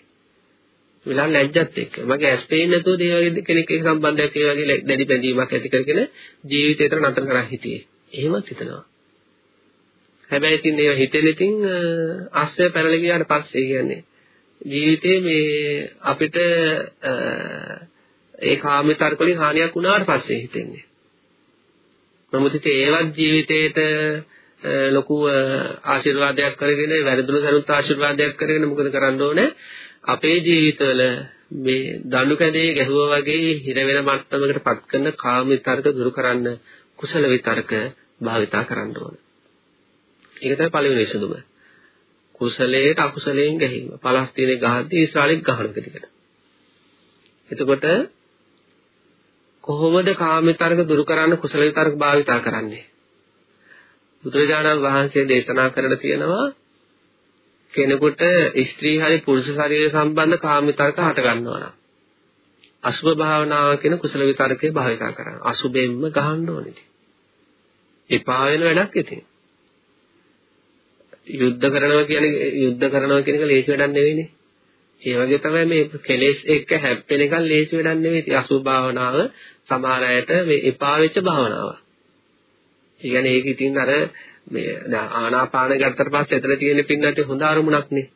විලාවට ලැජ්ජත් එක්ක. මගේ ඇස් පේන්නේ නැතුව ඒ වගේ කෙනෙක් එක්ක සම්බන්ධයක් ඒ වගේ දැඩි බැඳීමක් ඇති කරගෙන ජීවිතේට නතර කරා හිටියේ. එහෙමත් හිතනවා. හැබැයි ඉතින් ඒව හිතෙන ඉතින් අස්සය පැනලා ගියාට පස්සේ කියන්නේ ජීවිතේ මේ අපිට ඒ කාම විතර්ක වලින් හානියක් වුණාට පස්සේ හිතෙන්නේ. නමුත් ඉතින් ඒවත් ජීවිතේට ලොකු ආශිර්වාදයක් කරගෙන වැරදුණු සරුත් ආශිර්වාදයක් කරගෙන මොකද කරන්න ඕනේ? අපේ ජීවිතවල මේ දඬු කැදේ ගැහුවා වගේ හිර වෙන මට්ටමකට පත් කරන කාම විතර්ක දුරු කරන්න කුසල විතර්ක භාවිතා කරන්න ඕන. ඒක තමයි පළවෙනි විසඳුම. කුසලයට අකුසලයෙන් ගැහිම. පලස්තීනේ ගහද්දී ඊශ්‍රායෙල් ගහන දෙකට. එතකොට කොහොමද කාම විතර්ක දුරු කරන්න කුසල විතර්ක භාවිතා කරන්නේ? බුදුරජාණන් වහන්සේ දේශනා කරලා තියෙනවා කෙනෙකුට ස්ත්‍රී හරි පුරුෂ ශරීර සම්බන්ධ කාම විතර්ක හට ගන්නවා නම් අසුභ භාවනාව කියන කුසල විතර්කේ භාවිතා කරන්න. අසුභෙන්ම ගහන්න ඕනේ. එපා වෙන වැඩක් ඉතින්. යුද්ධ කරනවා කියන්නේ යුද්ධ කරනවා කියන එක ලේසි වැඩක් නෙවෙයිනේ. ඒ වගේ තමයි මේ කෙලෙස් එක්ක හැප්පෙන එක ලේසි වැඩක් නෙවෙයි. ඉතින් අසුභ භාවනාව සමහර අයට මේ එපා වෙච්ච භාවනාවක්. ඒ කියන්නේ ඒක ඉතින් අර මේ ආනාපාන ගත්තට පස්සේ එතන තියෙන පින්නට හොඳ අරමුණක් නේ.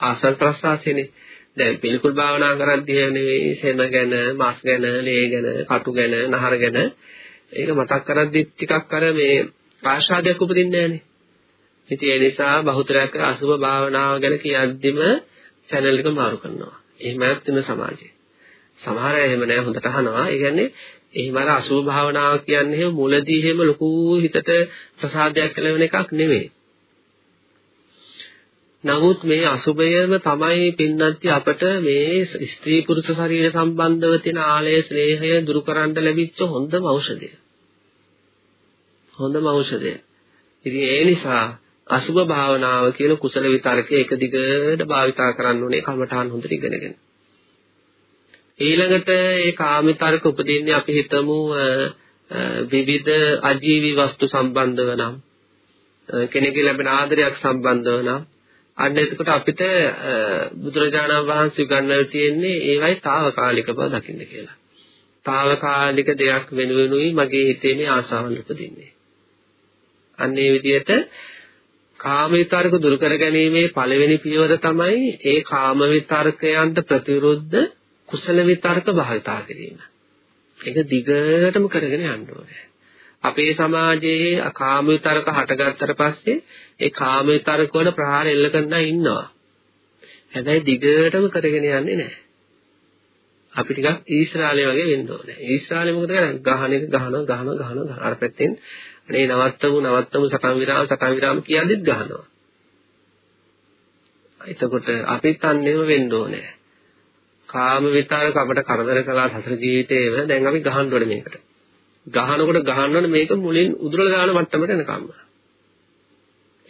ආසල් ප්‍රසවාසයනේ. දැන් පිළිකුල් භාවනා කරද්දී නෙවෙයි සෙම ගැන, මස් ගැන, ලේ ගැන, කටු ගැන, නහර ගැන ඒක මතක් කරද්දි ටිකක් අර මේ ආශාදයක් උපදින්නේ නැහනේ. ඉතින් ඒ නිසා බහුතරයක් අසුභ භාවනාව ගැන කියද්දිම channel එක මාරු කරනවා. එහෙමයක් තියෙන සමාජයේ. සමහර අය එහෙම නැහැ හොඳට අහනවා. ඒ කියන්නේ එහෙම අර අසුභ භාවනාව කියන්නේ එහෙම මුලදී එහෙම ලොකු හිතට ප්‍රසාදයක් කලවෙන එකක් නෙමෙයි. නමුත් මේ අසුභයම තමයි පින්නන්ති අපට මේ ස්ත්‍රී පුරුෂ ශරීර සම්බන්ධව තියෙන ආලය ස්නේහය දුරු කරන්න ලැබිච්ච හොඳම ඖෂධය. හොඳම ඖෂධය. ඉතින් ඒ නිසා අසුභ භාවනාව කියන කුසල විතරකේ එක දිගට භාවිතා කරන්න ඕනේ කමඨාන් හොඳට ඉගෙනගෙන. ඊළඟට ඒ කාමිතරක උපදින්නේ අපි හිතමු විවිධ අජීවී වස්තු සම්බන්ධව නම් කෙනෙකුගේ ලැබෙන ආදරයක් සම්බන්ධව නම් අන්න එතකොට අපිට බුදුරජාණන් වහන්සේ ගන්නලා තියෙන්නේ ඒවයි తాවකාලික බව දකින්න කියලා. తాවකාලික දෙයක් වෙනුවෙනුයි මගේ හිතේ මේ ආසාවල් උපදින්නේ. අන්න ඒ විදිහට කාම විතරක දුරු කර ගැනීමේ පළවෙනි පියවර තමයි ඒ කාම විතරකයන්ට ප්‍රතිවිරුද්ධ කුසල විතරක භාවිතා කිරීම. ඒක දිගටම කරගෙන යන්න ඕනේ. අපේ සමාජයේ කාම විතරක හටගත්තට පස්සේ ඒ කාම විතරක වල ප්‍රහාර එල්ල කරන ඉන්නවා. හැබැයි දිගටම කරගෙන යන්නේ නැහැ. අපි ටිකක් ඊශ්‍රායලයේ වගේ වෙන්න ඕනේ. ඊශ්‍රායලයේ මොකද කරන්නේ? ගහන එක ගහනවා ගහනවා ගහනවා අර පැත්තෙන් අනේ නවත්තමු නවත්තමු සටන් විරාම සටන් විරාම කියද්දිත් ගහනවා. එතකොට අපිත් අන්නේම වෙන්න ඕනේ. කාම විතරක අපට කරදර කළා සසර ජීවිතේව දැන් අපි ගහන්න ඕනේ මේකට. ගහනකොට ගහන්න ඕනේ මේක මුලින් උදුරලා දාන මට්ටමට එනකම්ම.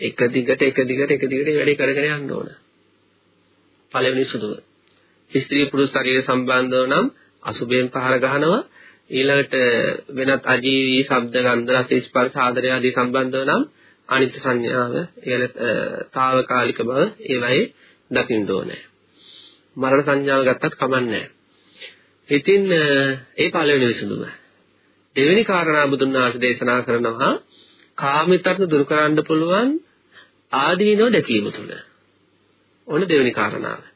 එක දිගට එක දිගට එක දිගට වැඩේ කරගෙන යන්න ඕන. පළවෙනි සුදුව. ස්ත්‍රී පුරුෂ ශරීර සම්බන්ධව නම් අසුබයෙන් පහර ගහනවා ඊළඟට වෙනත් අජීවී ශබ්ද ගන්ධ රස ස්පර්ශ ආදරය ආදී සම්බන්ධව නම් අනිත්‍ය සංඥාව එයන తాවකාලික බව ඒවයි දකින්න ඕනේ. මරණ සංඥාව ගත්තත් කමන්නේ ඉතින් ඒ පළවෙනි විසඳුම. දෙවෙනි කාරණා බුදුන් වහන්සේ දේශනා කරනවා කාමිතර්ක දුරු කරන්න පුළුවන් ආදීනව දැකීම තුළ. ඔන්න දෙවෙනි කාරණාව.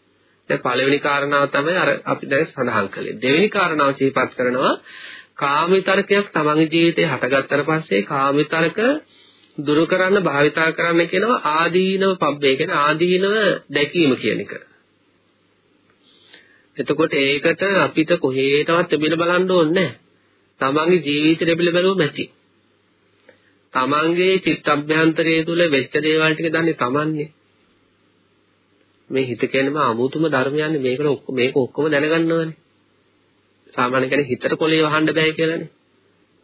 දැන් පළවෙනි කාරණාව තමයි අර අපි දැන් සඳහන් කළේ. දෙවෙනි කාරණාව සිහිපත් කරනවා කාමිතර්කයක් තමන්ගේ ජීවිතේ හටගත්තට පස්සේ කාමිතර්ක දුරු කරන්න භාවිතා කරන්න කියනවා ආදීනව පබ්බේ කියන ආදීනව දැකීම කියන එක. එතකොට ඒකට අපිට කොහේටවත් තිබෙන බලන්න ඕනේ නැහැ. තමන්ගේ ජීවිතේ ලැබිලා බැලුවම ඇති. තමන්ගේ චිත්තඅභ්‍යන්තරයේ තුල වෙච්ච දේවල් ටික දන්නේ තමන්නේ. මේ හිත කියනම අමුතුම ධර්මයන්නේ මේකට ඔක්කොම මේක ඔක්කොම දැනගන්නවනේ. සාමාන්‍ය කෙනෙක් හිතට කොලේ වහන්න බෑ කියලානේ.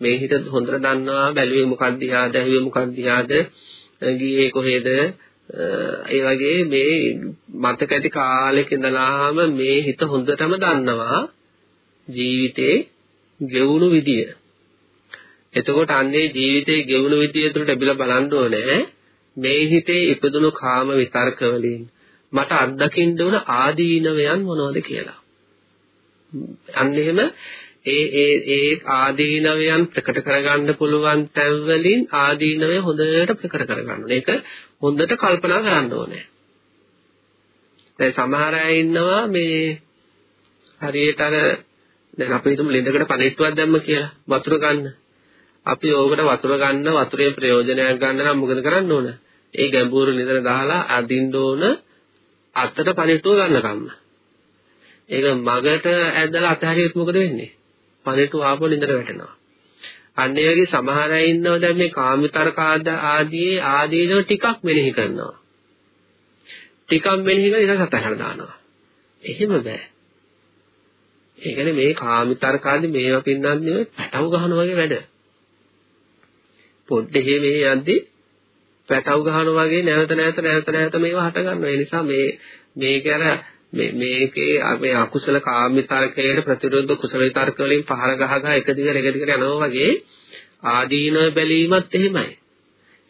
මේ හිත හොඳට දන්නවා බැලුවේ මොකක්ද යාද ඇහුවේ මොකක්ද යාද ගියේ කොහෙද ඒ වගේ මේ මතක ඇති කාලෙක ඉඳලාම මේ හිත හොඳටම දන්නවා ජීවිතේ ගෙවුණු විදිය. එතකොට අන්නේ ජීවිතේ ගෙවුණු විදිය තුළට බිල බලන්න ඕනේ මේ හිතේ ඉපදුණු කාම විතර්ක වලින් මට අත්දකින්න උන ආදීනවයන් මොනවද කියලා. අන්න එහෙම ඒ ඒ ඒ ආදීනවයන් ප්‍රකට කරගන්න පුළුවන් තැන් වලින් ආදීනවය හොඳට ප්‍රකට කරගන්න ඕනේ. ඒක හොඳට කල්පනා කරන්න ඕනේ. දැන් සමහර අය ඉන්නවා මේ හරියට අර දැන් අපි හිතමු ලිඳකට පණිට්ටුවක් දැම්ම කියලා වතුර ගන්න. අපි ඕකට වතුර ගන්න වතුරේ ප්‍රයෝජනයක් ගන්න නම් මොකද කරන්න ඕන? ඒ ගැඹුරු ලිඳට දාලා අදින්න ඕන අතට පණිට්ටුව ගන්නකම්ම. ඒක මගට ඇදලා අතහැරියොත් මොකද වෙන්නේ? පණිට්ටුව ආපහු ලිඳට වැටෙනවා. අන්න ඒ වගේ සමහර අය ඉන්නවා දැන් මේ කාමිතර්ක ආදී ආදීනව ටිකක් මෙනෙහි කරනවා. ටිකක් මෙනෙහි කරලා ඊට සතහන දානවා. එහෙම බෑ. ඒ කියන්නේ මේ කාමිතර්ක ආදී මේවා පින්නන්නේ පැටව ගහන වගේ වැඩ. පොඩ්ඩේ මේ යද්දි පැටව ගහන වගේ නැවත නැවත නැවත නැවත මේවා හට ගන්නවා. ඒ නිසා මේ මේක අර මේ මේකේ මේ අකුසල කාමිතර්කයට ප්‍රතිවිරුද්ධ කුසල විතර්ක වලින් පහර ගහ ගහ එක දිගට එක දිගට යනවා වගේ ආදීන බැලීමත් එහෙමයි.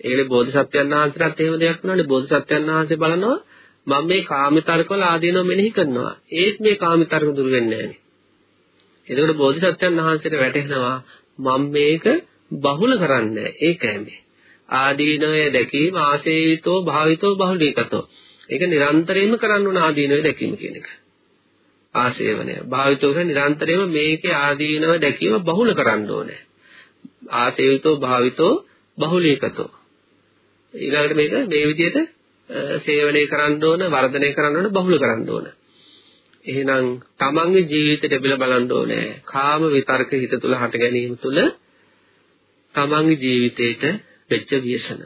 ඒකනේ බෝධිසත්වයන් වහන්සේලාත් එහෙම දෙයක් වුණානේ බෝධිසත්වයන් වහන්සේ බලනවා මම මේ කාමිතර්ක වල ආදීනව මෙනෙහි කරනවා. ඒත් මේ කාමිතර්ක දුර වෙන්නේ නැහැ. එතකොට බෝධිසත්වයන් වහන්සේට වැටහෙනවා මම මේක බහුල කරන්නේ ඒකයි මේ. ආදීනවය දැකීම ආසේවිතෝ භාවිතෝ බහුලීකතෝ. ඒක නිරන්තරයෙන්ම කරන්න ඕන ආදීනවය දැකීම කියන එක. ආසේවනය. භාවිතෝ කියන්නේ නිරන්තරයෙන්ම මේකේ ආදීනව දැකීම බහුල කරන්න ඕනේ. ආසේවිතෝ භාවිතෝ බහුලීකතෝ. ඊළඟට මේක මේ විදිහට සේවනය කරන්න ඕන, වර්ධනය කරන්න ඕන, බහුල කරන්න ඕන. එහෙනම් තමන්ගේ ජීවිතයට බෙල බලන්න ඕනේ. කාම විතර්ක හිත තුල හට ගැනීම තුල තමන්ගේ ජීවිතේට වෙච්ච ව්‍යසන.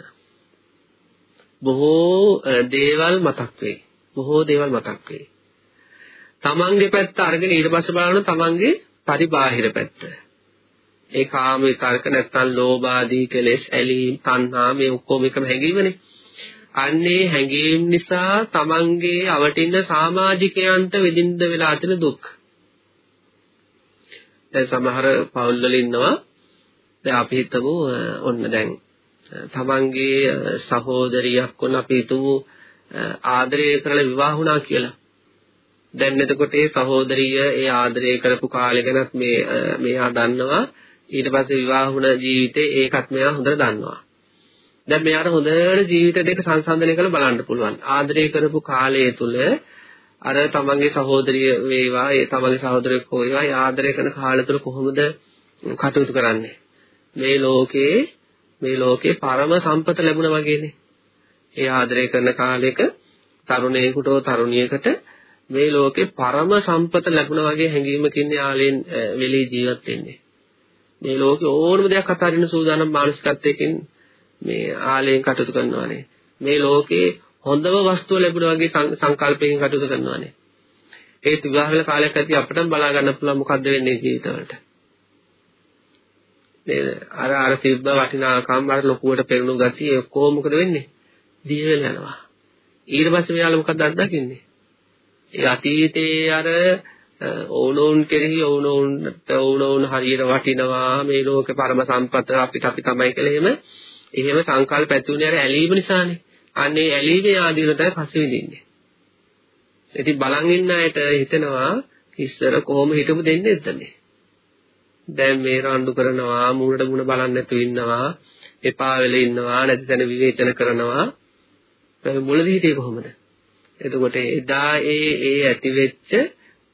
බොහෝ දේවල් මතක් වෙයි. බොහෝ දේවල් මතක් වෙයි. තමන්ගේ පැත්ත අරගෙන ඊට පස්සේ බලන තමන්ගේ පරිබාහිර පැත්ත. ඒ කාම විතර්ක නැත්තම් ලෝභ ආදී කෙලෙස් ඇලීම් තණ්හා මේ ඔක්කොම එකම හැඟීමනේ. අන්නේ හැඟීම් නිසා තමන්ගේ අවටින්න සමාජිකයන්ට විඳින්න වෙලා තියෙන දුක්. දැන් සමහර පවුල් වල ඉන්නවා දැන් අපි හිතමු ඔන්න දැන් තමන්ගේ සහෝදරියක් වුණ අපි හිතමු ආදරය කරලා විවාහ වුණා කියලා. දැන් එතකොට ඒ සහෝදරිය ඒ ආදරය කරපු කාලය ගැනත් මේ මෙයා දන්නවා. ඊට පස්සේ විවාහ වුණ ජීවිතේ ඒකත් මෙයා හොඳට දන්නවා. දැන් මෙයාට හොඳට ජීවිත දෙක සංසන්දනය කරලා බලන්න පුළුවන්. ආදරය කරපු කාලය තුල අර තමන්ගේ සහෝදරිය වේවා, ඒ තමන්ගේ සහෝදරයෙක් හෝ වේවා, ආදරය කරන කාලය තුල කොහොමද කටයුතු කරන්නේ? මේ ලෝකේ මේ ලෝකේ පරම සම්පත ලැබුණා වගේනේ. ඒ ආදරය කරන කාලෙක තරුණයෙකුට තරුණියකට මේ ලෝකේ පරම සම්පත ලැබුණා වගේ හැඟීමකින් යාලෙන් වෙලී ජීවත් වෙන්නේ. මේ ලෝකේ ඕනම දෙයක් අතාරින්න සූදානම් මානසිකත්වයකින් මේ ආලයෙන් කටයුතු කරනවානේ. මේ ලෝකේ හොඳම වස්තුව ලැබුණා වගේ සංකල්පයකින් කටයුතු කරනවානේ. ඒත් විවාහ වෙන කාලයක් ඇති අපිටම බලා ගන්න පුළුවන් මොකද්ද වෙන්නේ ජීවිතවලට. නේද? අර අර තිබ්බ වටිනාකම් අර ලොකුවට පෙරුණු ගතිය ඔක්කොම මොකද වෙන්නේ? දිය වෙලා යනවා. ඊට පස්සේ මෙයාලා මොකක්ද අත්දකින්නේ? ඒ අතීතයේ අර ඕනෝන් කෙරෙහි ඕනෝන්ට ඕනෝන් හරියට වටිනවා මේ ලෝකේ පරම සම්පත අපිට අපි තමයි කියලා එහෙම එහෙම සංකල්ප ඇතුනේ අර ඇලීම නිසානේ. අන්නේ ඇලීමේ ආදීන තමයි පස්සේ විඳින්නේ. ඉතින් බලන් ඉන්න අයට හිතෙනවා ඉස්සර කොහොම හිටමු දෙන්නේ නැද්ද මේ? දැන් මේ රණ්ඩු කරනවා මූණට මූණ බලන්නේ නැතුව ඉන්නවා එපා වෙලා ඉන්නවා නැති තැන විවේචන කරනවා. මුලදී හිටියේ කොහොමද? එතකොට එදා ඒ ඒ ඇති වෙච්ච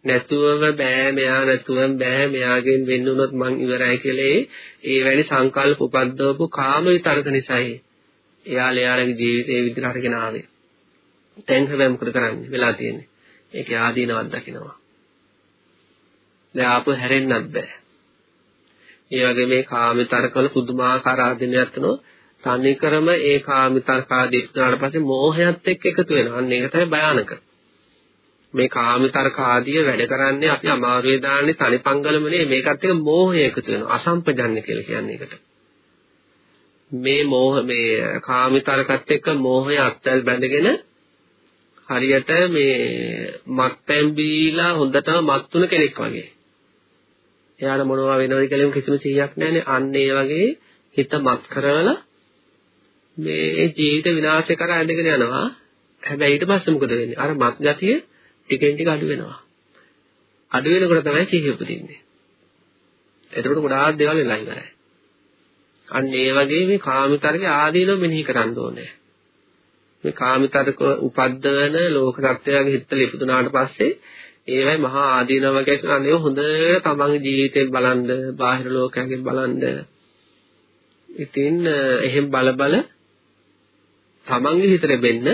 නැතුවම බෑ මෙයා නැතුවම බෑ මෙයාගෙන් වෙන්න උනොත් මං ඉවරයි කියලා ඒ වැනි සංකල්ප උපද්දවපු කාම විතරක නිසායි. එයාල එයාලගේ ජීවිතේ විදිහට අරගෙන ආවේ. දැන් හැබැයි මොකද කරන්නේ? වෙලා තියෙන්නේ. ඒකේ ආදීනවත් දකින්නවා දැන් ආපහු හැරෙන්නත් බෑ. ඒ වගේ මේ කාමිතර්කවල පුදුමාකාර ආධිනයක් වෙනවා. තනිකරම ඒ කාමිතර්ක ආදී ඉස්සරහට පස්සේ මෝහයත් එක්ක එකතු වෙනවා. අන්න ඒක තමයි භයානක. මේ කාමිතර්ක ආදිය වැඩ කරන්නේ අපි අමාරුවේ දාන්නේ තනිපංගලම නේ මේකත් එක්ක මෝහය එකතු වෙනවා. අසම්පජන්‍ය කියලා කියන්නේ ඒකට. මේ මෝහ මේ කාමිතර්කත් එක්ක මෝහය අත්වල බැඳගෙන හරියට මේ මත්පැන් බීලා හොඳටම මත් තුන කෙනෙක් වගේ. එයාට මොනවා වෙනවද කියලා කිසිම සිහියක් නැහැනේ. අන්න ඒ වගේ හිත මත් කරවලා මේ ජීවිත විනාශය කරා ඇඳගෙන යනවා. හැබැයි ඊට පස්සේ මොකද වෙන්නේ? අර මත් ගතිය ටිකෙන් ටික අඩු වෙනවා. අඩු වෙනකොට තමයි සිහිය උපදින්නේ. එතකොට ගොඩාක් දේවල් වෙලා ඉවරයි. අන්න ඒ වගේ මේ කාමිතරගේ ආදීනව මෙනෙහි කරන්න ඕනේ. මේ කාමිතරක උපද්දවන ලෝක සත්‍යයේ හිත ලිපුණාට පස්සේ ඒවයි මහා ආදීනව කියන්නේ හොඳට තමන්ගේ ජීවිතේ බලන්ද, බාහිර ලෝකයෙන් බලන්ද. ඉතින් එහෙම බල බල තමන්ගේ හිතට බෙන්න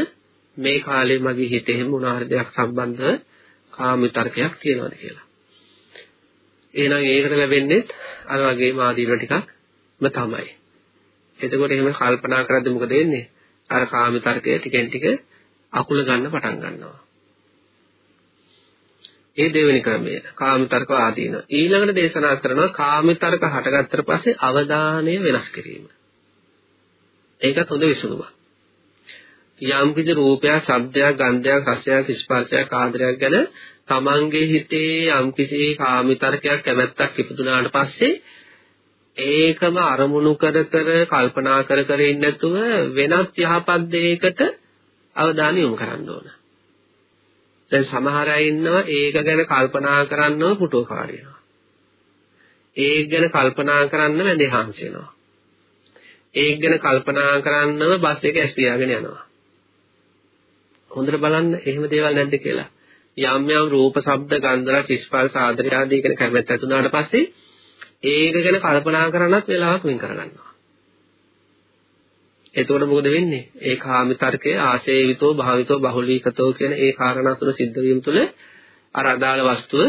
මේ කාලේ මගේ හිතේ එහෙම මොනවා හරි දෙයක් සම්බන්ධව කාම විතර්කයක් තියෙනවද කියලා. එහෙනම් ඒකට ලැබෙන්නේ අර වගේ මාදීන ටිකක්ම තමයි. එතකොට එහෙම කල්පනා කරද්දී මොකද වෙන්නේ? අර කාම විතර්කය ටිකෙන් ටික අකුල ගන්න පටන් ගන්නවා. ඒ දෙවෙනි ක්‍රමය කාම විතර්ක ආදීන. ඊළඟට දේශනා කරනවා කාම විතර්ක හටගත්තට පස්සේ අවධානය වෙනස් කිරීම. ඒකත් හොඳ විසඳුමක්. යම් කිසි රූපයක්, ශබ්දයක්, ගන්ධයක්, රසයක්, ස්පර්ශයක්, ආදරයක් ගැන තමන්ගේ හිතේ යම් කිසි කාමිතරකයක් කැමැත්තක් ඉපදුනාට පස්සේ ඒකම අරමුණු කර කර කල්පනා කර කර ඉන්න නැතුව වෙනත් යහපත් දෙයකට අවධානය යොමු කරන්න ඕන. දැන් සමහර අය ඉන්නවා ඒක ගැන කල්පනා කරන්නව පුටුවකාරියනවා. ඒක ගැන කල්පනා කරන්න වැඳේ හාන්සි වෙනවා. ඒක ගැන කල්පනා කරන්නව බස් එක ඇස් පියාගෙන යනවා. හොඳට බලන්න එහෙම දේවල් නැද්ද කියලා. යම් යම් රූප, ශබ්ද, ගන්ධ, රස, ස්පර්ශ, ආදරය ආදී කියන කැමැත්ත ඇතුණාට පස්සේ ඒක ගැන කල්පනා කරන්නත් වෙලාවක් වෙන් කරගන්නවා. එතකොට මොකද වෙන්නේ? ඒ කාම තර්කයේ ආශේවිතෝ, භාවිතෝ, බහුලීකතෝ කියන ඒ කාරණා තුන සිද්ධ වීම තුළ අර අදාළ වස්තුව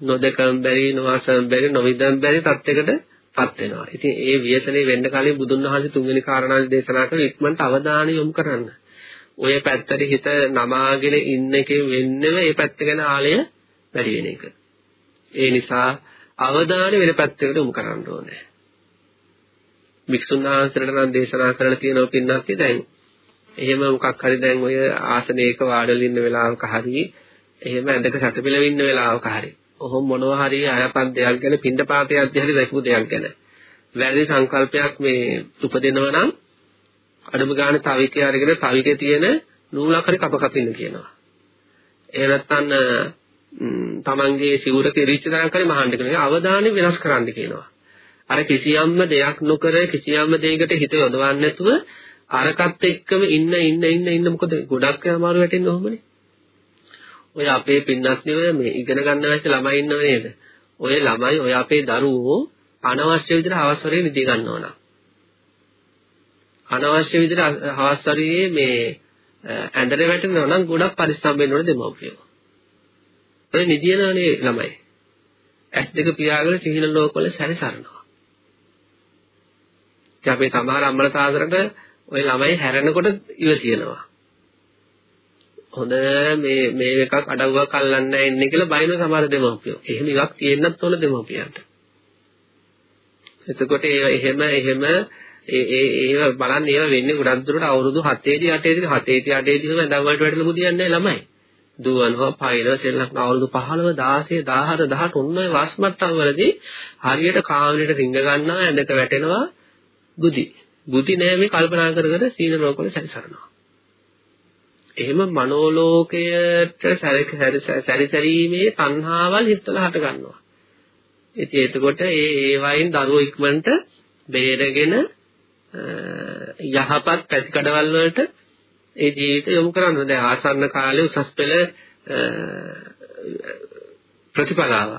නොදකම් බැරි, නොවාසම් බැරි, නොවිදම් බැරි තත්යකට පත් වෙනවා. ඉතින් ඒ ව්‍යසනේ වෙන්න කලින් බුදුන් වහන්සේ තුන්වෙනි කාරණාව දේශනා කළ ඉක්මනට අවධානය යොමු කරන්න. ඔය පැත්තට හිත නමාගෙන ඉන්න එකෙන් වෙන්නම ඒ පැත්ත ගැන ආලය වැඩි වෙන එක. ඒ නිසා අවධානය වෙන පැත්තකට යොමු කරන්න ඕනේ. වික්ෂුන් වහන්සේලාට නම් දේශනා කරලා තියෙනවා පින්නක් දැන් එහෙම මොකක් හරි දැන් ඔය ආසනයක වාඩිලා ඉන්න වෙලාවක හරි එහෙම ඇඳක සැතපෙලා ඉන්න වෙලාවක හරි ඔහොම මොනවා හරි අයපත් දෙයක් ගැන පින්ඩපාතයක් දිහා දැකපු දෙයක් ගැන වැරදි සංකල්පයක් මේ උපදිනවා නම් අඩුම ගානේ තවිකේ අරගෙන තවිකේ තියෙන නූලක් හරි කප කපින්න කියනවා. එහෙ නැත්නම් තමන්ගේ සිවුරක ඉරිච්ච තරම් කරේ මහන්න කියනවා. අවධානය වෙනස් කරන්න කියනවා. අර කිසියම්ම දෙයක් නොකර කිසියම්ම දෙයකට හිත යොදවන්නේ නැතුව අරකට එක්කම ඉන්න ඉන්න ඉන්න ඉන්න මොකද ගොඩක් අමාරු වැටෙන්නේ ඔහොමනේ. ඔය අපේ පින්නත් නෙවෙයි මේ ඉගෙන ගන්න වැස්ස ළමයි ඉන්නව නේද? ඔය ළමයි ඔය අපේ දරුවෝ අනවශ්‍ය විදිහට අවසරේ නිදි ගන්නවා නම් අනවශ්‍ය විදිහට හවස් වරුවේ මේ ඇඳට වැටෙනවා නම් ගොඩක් පරිස්සම් වෙන්න ඕනේ දෙමව්පියෝ. ඔය නිදියනනේ ළමයි. ඇස් දෙක පියාගෙන සිහින ලෝකවල සැරිසරනවා. ඉතින් අපේ සමහර අම්මලා තාදරට ওই ළමයි හැරෙනකොට ඉවතියනවා. හොඳ මේ මේ එකක් අඩවුවක් අල්ලන්නේ නැහැ ඉන්නේ කියලා බයින සමහර දෙමව්පියෝ. එහෙම එකක් තියෙන්නත් ඕන දෙමව්පියන්ට. එතකොට ඒ එහෙම එහෙම ඒ ඒ ඒව බලන්න ඒව වෙන්නේ ගොඩක් දුරට අවුරුදු 7 දී 8 දී 7 දී 8 දී හැම දවල්ට වැටලා බුදියන්නේ ළමයි. දුවනවා පයින්නවා සෙල්ලම් අවුරුදු 15 16 17 18 ඔන්න ඔය වාස්මට්ටම් වලදී හරියට කාමරේට රිංග ගන්නවා ඇඳක වැටෙනවා බුදි. බුදි නෑ මේ කල්පනා කර කර සීන ලෝකවල සැරිසරනවා. එහෙම මනෝලෝකයට සැරිසැරීමේ තණ්හාවල් හිතවල හට ගන්නවා. ඉතින් එතකොට ඒ ඒ වයින් දරුවෝ ඉක්මනට බේරගෙන යහපත් පැතිකඩවල් වලට ඒ ජීවිතය යොමු කරන්න. දැන් ආසන්න කාලේ උසස් පෙළ ප්‍රතිපලාව.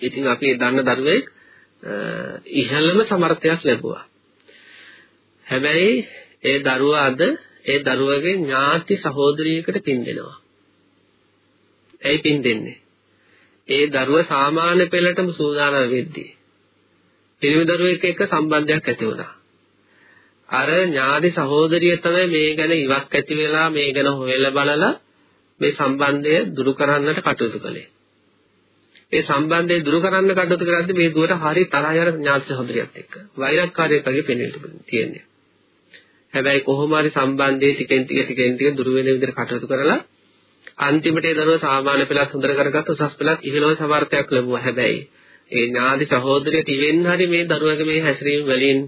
ඉතින් අපි දන්න දරුවෙක් ඉහළම සමර්ථයක් ලැබුවා. හැබැයි ඒ දරුවා අද ඒ දරුවගේ ඥාති සහෝදරියකට පින් දෙනවා. ඇයි පින් දෙන්නේ? ඒ දරුවා සාමාන්‍ය පෙළටම සූදානම් වෙද්දී පිරිමි දරුවෙක් එක්ක සම්බන්ධයක් ඇති වුණා. අර ඥාති සහෝදරිය තමයි මේ ගැන ඉවක් ඇති වෙලා මේ ගැන හොයලා බලලා මේ සම්බන්ධය දුරු කරන්නට කටයුතු කළේ. ඒ සම්බන්ධය දුරු කරන්න කටයුතු කරද්දී මේ දුවට හරි තරහ යන ඥාති සහෝදරියත් එක්ක වෛරක්කාරයෙක් වගේ පෙනෙන්න තියෙන්නේ. හැබැයි කොහොම හරි සම්බන්ධයේ ටිකෙන් ටික ටිකෙන් ටික දුරු වෙන විදිහට කටයුතු කරලා අන්තිමට ඒ දරුවා සාමාන්‍ය පෙළත් හොඳට කරගත්ත උසස් පෙළත් ඉහළම සමර්ථයක් ලැබුවා. හැබැයි ඒ ඥාති සහෝදරය තිවෙන්න හරි මේ දරුවගේ මේ හැසිරීම වලින්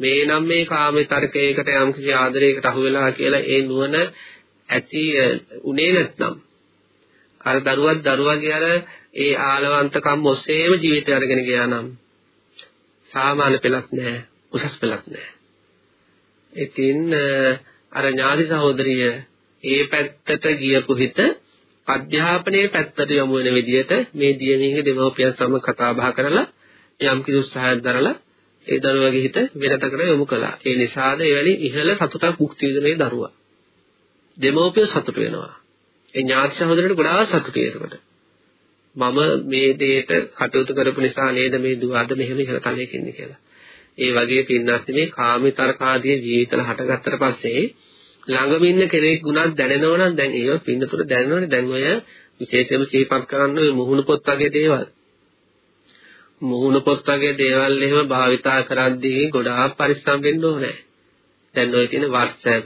මේ නම් මේ කාමේ තර්කයකට යම් කිසි ආදරයකට අහු වෙලා කියලා ඒ නුවණ ඇති උනේ නැත්නම් අර දරුවත් දරුවගේ අර ඒ ආලවන්තකම් ඔස්සේම ජීවිතය අරගෙන ගියා නම් සාමාන්‍ය පෙළක් නැහැ උසස් පෙළක් නැහැ ඉතින් අර ඥාති සහෝදරිය ඒ පැත්තට ගියපු හිත අධ්‍යාපනයේ පැත්තට යොමු වෙන විදිහට මේ දියණියගේ දෙමව්පියන් සමග කතා බහ කරලා යම් කිසි උත්සාහයක් දරලා ඒ දරුවගේ හිත වෙනතකට යොමු කළා. ඒ නිසාද එවැනි ඉහළ සතුටක් භුක්ති විඳින දරුවා. දෙමව්පිය සතුට වෙනවා. ඒ ඥාති සහෝදරට ගොඩාක් සතුටුයි ඒකට. මම මේ දෙයට කටයුතු කරපු නිසා නේද මේ දුව අද මෙහෙම ඉහළ තලයක ඉන්නේ කියලා. ඒ වගේ පින්නත් මේ කාමිතරකාදී ජීවිතල හටගත්තට පස්සේ ළඟම ඉන්න කෙනෙක් ගුණක් දැනෙනවා නම් දැන් ඒව පින්නතුර දැනෙනවනේ දැන් ඔය විශේෂයෙන්ම සිහිපත් කරන්න ඔය මුහුණු පොත් වගේ දේවල්. මුහුණු පොත් වගේ දේවල් එහෙම භාවිතා කරද්දී ගොඩාක් පරිස්සම් වෙන්න ඕනේ. දැන් ඔය තියෙන WhatsApp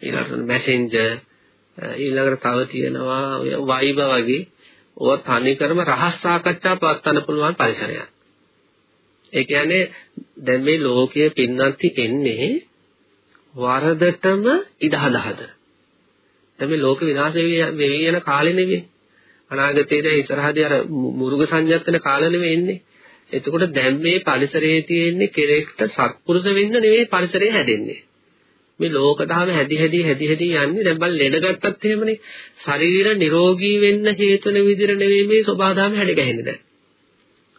ඊළඟට Messenger ඊළඟට තව තියෙනවා ඔය Viber වගේ ඕවා තනිකරම රහස් සාකච්ඡා පවත්වන්න පුළුවන් පරිසරයක්. ඒ කියන්නේ දැන් මේ ලෝකයේ පින්නන්ති එන්නේ වරදටම ඉදහදහද. දැන් මේ ලෝක විනාශ වෙවි යන කාලේ නෙවෙයි. අනාගතයේ දැන් ඉස්සරහදී අර මුරුග සංජාත් වෙන කාලෙ නෙවෙයි එන්නේ. එතකොට දැන් මේ පරිසරයේ තියෙන්නේ කෙරෙක්ට සත්පුරුෂ වෙන්න නෙවෙයි පරිසරය හැදෙන්නේ. මේ ලෝක ධාම හැදි හැදි හැදි හැදි යන්නේ දැන් බල ලෙඩ ගත්තත් එහෙමනේ. ශරීර නිරෝගී වෙන්න හේතු වෙන විදිහට නෙවෙයි මේ සබහා ධාම හැඩ ගැහෙන්නේ දැන්.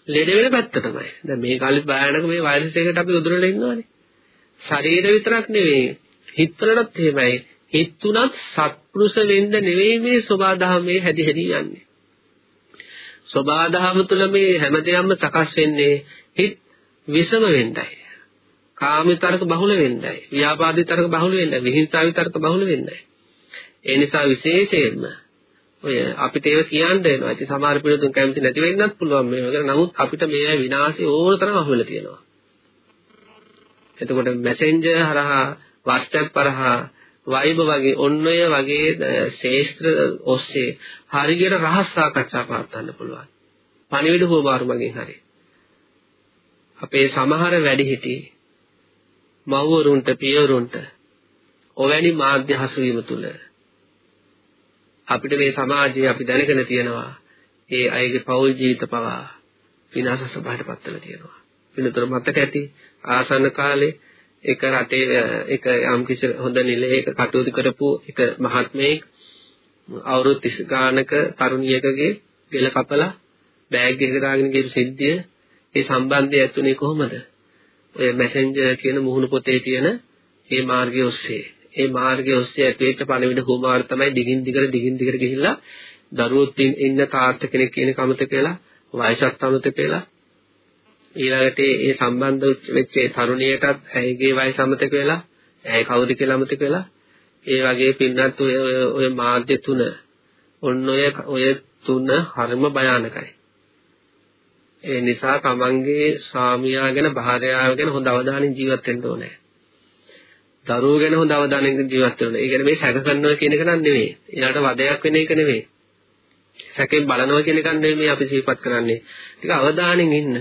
ලෙඩ වෙන පැත්ත තමයි. දැන් මේ කාලෙත් භයානක මේ වෛරස් එකකට අපි උදුරලා ඉන්නවානේ. ශරීර විතරක් නෙවෙයි හිතවලටත් එහෙමයි. හිත තුනත් සත්පුරුෂ වෙන්න නෙවෙයි මේ සබාධාමයේ හැදි හැදි යන්නේ. සබාධාම තුළ මේ හැමදේම සකස් වෙන්නේ හිත විසම වෙන්නයි. කාමිතරක බහුල වෙන්නයි. ව්‍යාපාදිතරක බහුල වෙන්නයි. විහිංසාවිතරක බහුල වෙන්නයි. ඒ නිසා විශේෂයෙන්ම ඔය අපිට ඒව කියන්න වෙනවා. ඉතින් සමහර පිළිතුන් කැමති නැති වෙන්නත් පුළුවන් මේව ගැන. නමුත් අපිට මේ විනාශය ඕන තරම් අහුවෙලා තියෙනවා. එතකොට මැසෙන්ජර් හරහා WhatsApp හරහා Viber වගේ ඔන්න ඔය වගේ ශේෂ්ත්‍ර ඔස්සේ හරියට රහස් සාකච්ඡා පවත්වන්න පුළුවන්. පණිවිඩ හොමාරු මගෙන් හරි. අපේ සමහර වැඩිහිටි මව්වරුන්ට පියවරුන්ට ඔවැනි මාධ්‍ය හසුවීම තුළ අපිට මේ සමාජයේ අපි දැනගෙන තියෙනවා ඒ අයගේ පෞල් ජීවිත පවා විනාශ ස්වභාවයට පත් වෙලා තියෙනවා. වෙනතර මතක ඇති ආසන්න කාලේ එක රටේ එක යම් කිසි හොඳ නිලයක කටයුතු කරපු එක මහත්මයෙක් අවුරුදු 30 ගානක තරුණියකගේ ගෙල කපලා බෑග් එකක දාගෙන ගිය සිද්ධිය ඒ සම්බන්ධය ඇතුනේ කොහොමද? ඔය මැසෙන්ජර් කියන මුහුණු පොතේ තියෙන ඒ මාර්ගය ඔස්සේ. ඒ මාර්ගය ඔස්සේ ඇතුලේට පණවිඩ කුමාර තමයි දිගින් දිගට දිගින් දිගට ගිහිල්ලා දරුවොත් ඉන්න තාත්ත කෙනෙක් කියන කමත කියලා වයසත් අමතක වෙලා ඊළඟට ඒ සම්බන්ධ වෙච්ච තරුණියටත් ඇයගේ වයස අමතක වෙලා ඇය කවුද කියලා අමතක වෙලා ඒ වගේ පින්නත් ඔය ඔය මාධ්‍ය තුන. ඔන්න ඔය ඔය තුන හරිම භයානකයි. ඒ නිසා තමන්ගේ ස්වාමියා ගැන භාර්යාව ගැන හොඳ අවධානයෙන් ජීවත් වෙන්න ඕනේ. දරුවෝ ගැන හොඳ අවධානයෙන් ජීවත් වෙන්න ඕනේ. ඒ කියන්නේ මේ සැක කරනවා කියන එක නන් නෙවෙයි ඊළඟට වදයක් වෙන එක නෙවෙයි සැකෙන් බලනවා කියන එක නෙවෙයි මේ අපි සිහිපත් කරන්නේ. ටික අවධානයෙන් ඉන්න.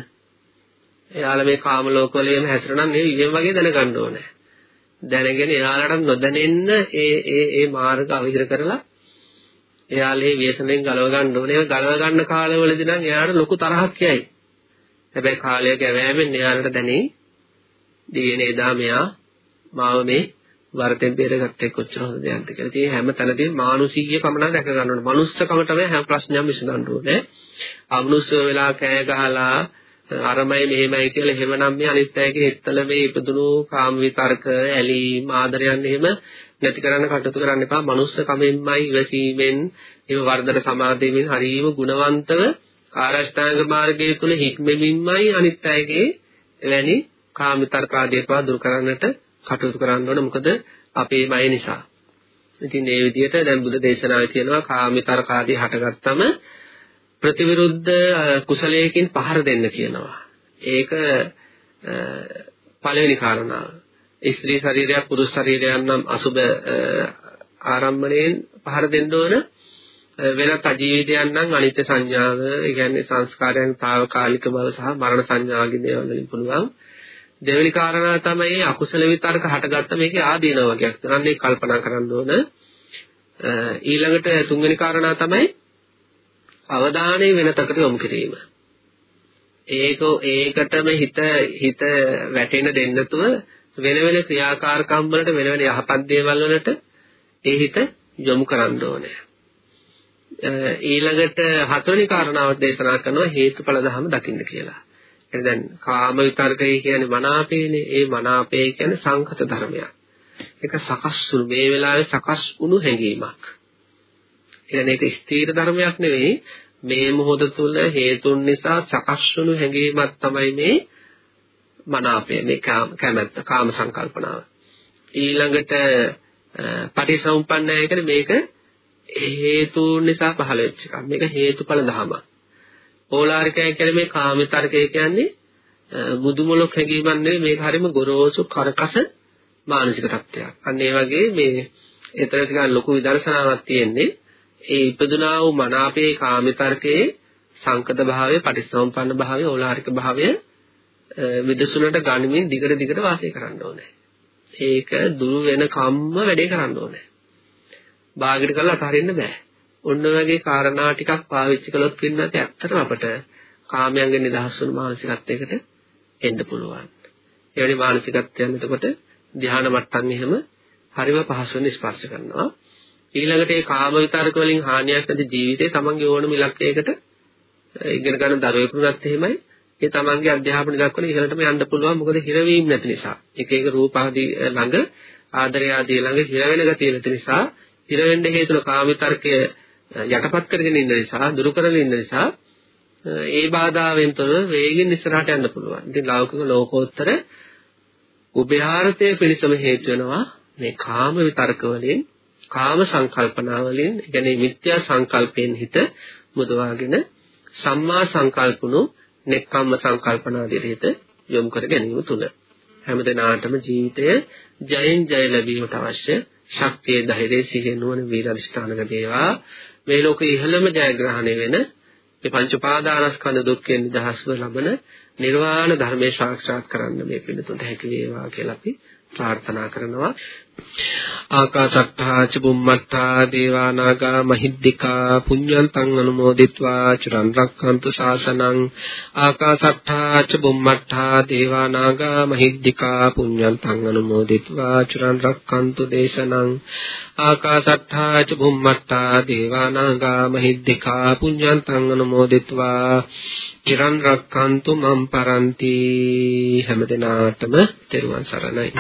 එයාලා මේ කාම ලෝකවල එහෙම හැසිරෙනන් මේ ඉවෙන් වගේ දැනගන්න ඕනේ. දැනගෙන එයාලට නොදැනෙන්න ඒ ඒ ඒ මාර්ග අවහිර කරලා එයාලේ ව්‍යසනයෙන් ගලව ගන්න ඕනේ. ඒ ගලව ගන්න කාලවලදී නම් එයාට ලොකු තරහක් යයි. හැබැයි කාලය ගැවෑමෙන් එයාලට දැනේ දිවිනේ එදා මෙයා මාව මේ වරතෙන් බේරගත්තේ කොච්චර හොඳ දෙයක්ද කියලා. ඉතින් හැම තැනදීම මානුෂීය කමන දැක ගන්න ඕනේ. මනුස්සකම තමයි හැම ප්‍රශ්නයක්ම විසඳන්න ඕනේ. අමනුෂ්‍ය වෙලා කෑ ගහලා අරමයි මෙහෙමයි කියලා එහෙමනම් මේ අනිත් අයගේ හිතවල මේ ඉපදුණු කාම විතර්ක ඇලීම් ආදරයන් එහෙම නැති කරන්න කටයුතු කරන්න එපා. මනුස්ස කමෙන්මයි ඉවසීමෙන් ඒව වර්ධන සමාධියෙන් හරීම ගුණවන්තව ආරෂ්ඨාංග මාර්ගයේ තුල හික්මෙමින්මයි අනිත් අයගේ එවැනි කාම විතර්ක ආදී ඒවා දුරු කරන්නට කටයුතු කරන්න ඕන. මොකද අපේමයි නිසා. ඉතින් මේ විදිහට දැන් බුද්ධ දේශනාවේ තියෙනවා කාම විතර්ක ආදී හටගත්තම ප්‍රතිවිරුද්ධ කුසලයකින් පහර දෙන්න කියනවා. ඒක පළවෙනි කාරණාව. ස්ත්‍රී ශරීරයක් පුරුෂ ශරීරයක් නම් අසුබ ආරම්භණයෙන් පහර දෙන්න ඕන. වෙනත් අජීවිතයන් නම් අනිත්‍ය සංඥාව, ඒ කියන්නේ සංස්කාරයන් తాවකාලික බව සහ මරණ සංඥාගේ දේවල් වලින් පුළුවන්. දෙවෙනි කාරණා තමයි අකුසල විතරක හටගත්ත මේකේ ආදීන වගේක්. තරන්නේ කල්පනා කරන්න ඕන. ඊළඟට තුන්වෙනි කාරණා තමයි අවධානය වෙනතකට යොමු කිරීම. ඒක ඒකටම හිත හිත වැටෙන්න දෙන්නතුව වෙන වෙන ක්‍රියාකාරකම් වලට වෙන වෙන යහපත් දේවල් වලට ඒ හිත යොමු කරන්න ඕනේ. ඊළඟට හතරවෙනි කාරණාව දේශනා කරනවා හේතුඵල ධම දකින්න කියලා. එතන දැන් කාම විතර්කය කියන්නේ මනාපේනේ. ඒ මනාපේ කියන්නේ සංකත ධර්මයක්. ඒක සකස් වුණු මේ වෙලාවේ සකස් වුණු හැඟීමක්. කියන්නේ ඒක ස්ථීර ධර්මයක් නෙවෙයි. මේ මොහොත තුල හේතුන් නිසා සකස් වුණු හැඟීමක් තමයි මේ මනාපය මේ කැමැත්ත කාම සංකල්පනාව. ඊළඟට පටිසමුප්පන්නය කියන්නේ මේක හේතුන් නිසා පහළ වෙච්ච එකක්. මේක හේතුඵල ධමයක්. ඕලාරිකය කියන්නේ මේ කාමිතර්කය කියන්නේ මුදුමලොක් හැඟීමක් නෙවෙයි මේක හරිම ගොරෝසු කරකස මානසික තත්ත්වයක්. අන්න ඒ වගේ මේ ඒතර ටිකක් ලොකු විදර්ශනාවක් තියෙන්නේ ඒ ඉපදුනා වූ මනාපේ කාමිතර්කයේ සංකත භාවය, පටිසම්පන්න භාවය, ඕලාරික භාවය විදසුනට ගනිමින් දිගට දිගට වාසය කරන්න ඕනේ. ඒක දුරු වෙන කම්ම වැඩේ කරන්න ඕනේ. බාගට කරලා අතහරින්න බෑ. ඔන්න වගේ කාරණා ටිකක් පාවිච්චි කළොත් පින්නත් ඇත්තටම අපට කාමයන්ගෙන් නිදහස් වුණු මානසිකත්වයකට එන්න පුළුවන්. ඒ වගේ මානසිකත්වයන් එතකොට ධ්‍යාන මට්ටම් එහෙම හරිම පහසුවෙන් ස්පර්ශ කරනවා. ඊළඟට ඒ කාම විතරක වලින් හානියක් නැති ජීවිතේ තමන්ගේ ඕනම ඉලක්කයකට ඉගෙන ගන්න දරුවෙකුට එහෙමයි ඒ තමන්ගේ අධ්‍යාපන ඉලක්කවල ඉහළටම යන්න පුළුවන් මොකද හිරවීම නැති නිසා. එක එක රූප ආදී ළඟ ආදරය ආදී ළඟ හිර වෙන ගතිය නැති නිසා ඉර වෙන්න හේතුන කාම විතර්කය යටපත් කරගෙන ඉන්න නිසා දුරු කරගෙන ඉන්න නිසා ඒ බාධාවෙන් තොර වේගෙන් ඉස්සරහට යන්න පුළුවන්. ඉතින් ලෞකික ලෝකෝත්තර උභයාර්ථයේ පිණසම හේතු වෙනවා මේ කාම විතර්ක වලින් කාම සංකල්පනා වලින් කියන්නේ මිත්‍යා සංකල්පයෙන් හිත මුදවාගෙන සම්මා සංකල්පණු නෙක්ඛම්ම සංකල්පනාදී හිත යොමු කර ගැනීම තුල හැමදෙනාටම ජීවිතය ජයෙන් ජය ලැබීමට අවශ්‍ය ශක්තිය ධෛර්යය සිහිය නුවණ වීර අධිෂ්ඨාන ලැබේවා මේ ලෝකයේ ඉහළම ජයග්‍රහණය වෙන මේ පංච පාදානස්කන්ධ දුක්ඛෙන් නිදහස්ව ලබන නිර්වාණ ධර්මයේ සාක්ෂාත් කරන්න මේ පිළිතුරට හැකි වේවා කියලා අපි ප්‍රාර්ථනා කරනවා. ආකාශත්තා චුම්මත්තා දේවානාගා මහිද්దికා පුඤ්ඤන්තං අනුමෝදිත්වා චිරන් රක්ඛන්තු ශාසනං ආකාශත්තා චුම්මත්තා දේවානාගා මහිද්దికා පුඤ්ඤන්තං අනුමෝදිත්වා චිරන් රක්ඛන්තු දේශනං ආකාශත්තා චුම්මත්තා දේවානාගා මහිද්దికා පුඤ්ඤන්තං අනුමෝදිත්වා චිරන් රක්ඛන්තු මම් පරන්ති හැමදෙනාටම තෙරුවන් සරණයි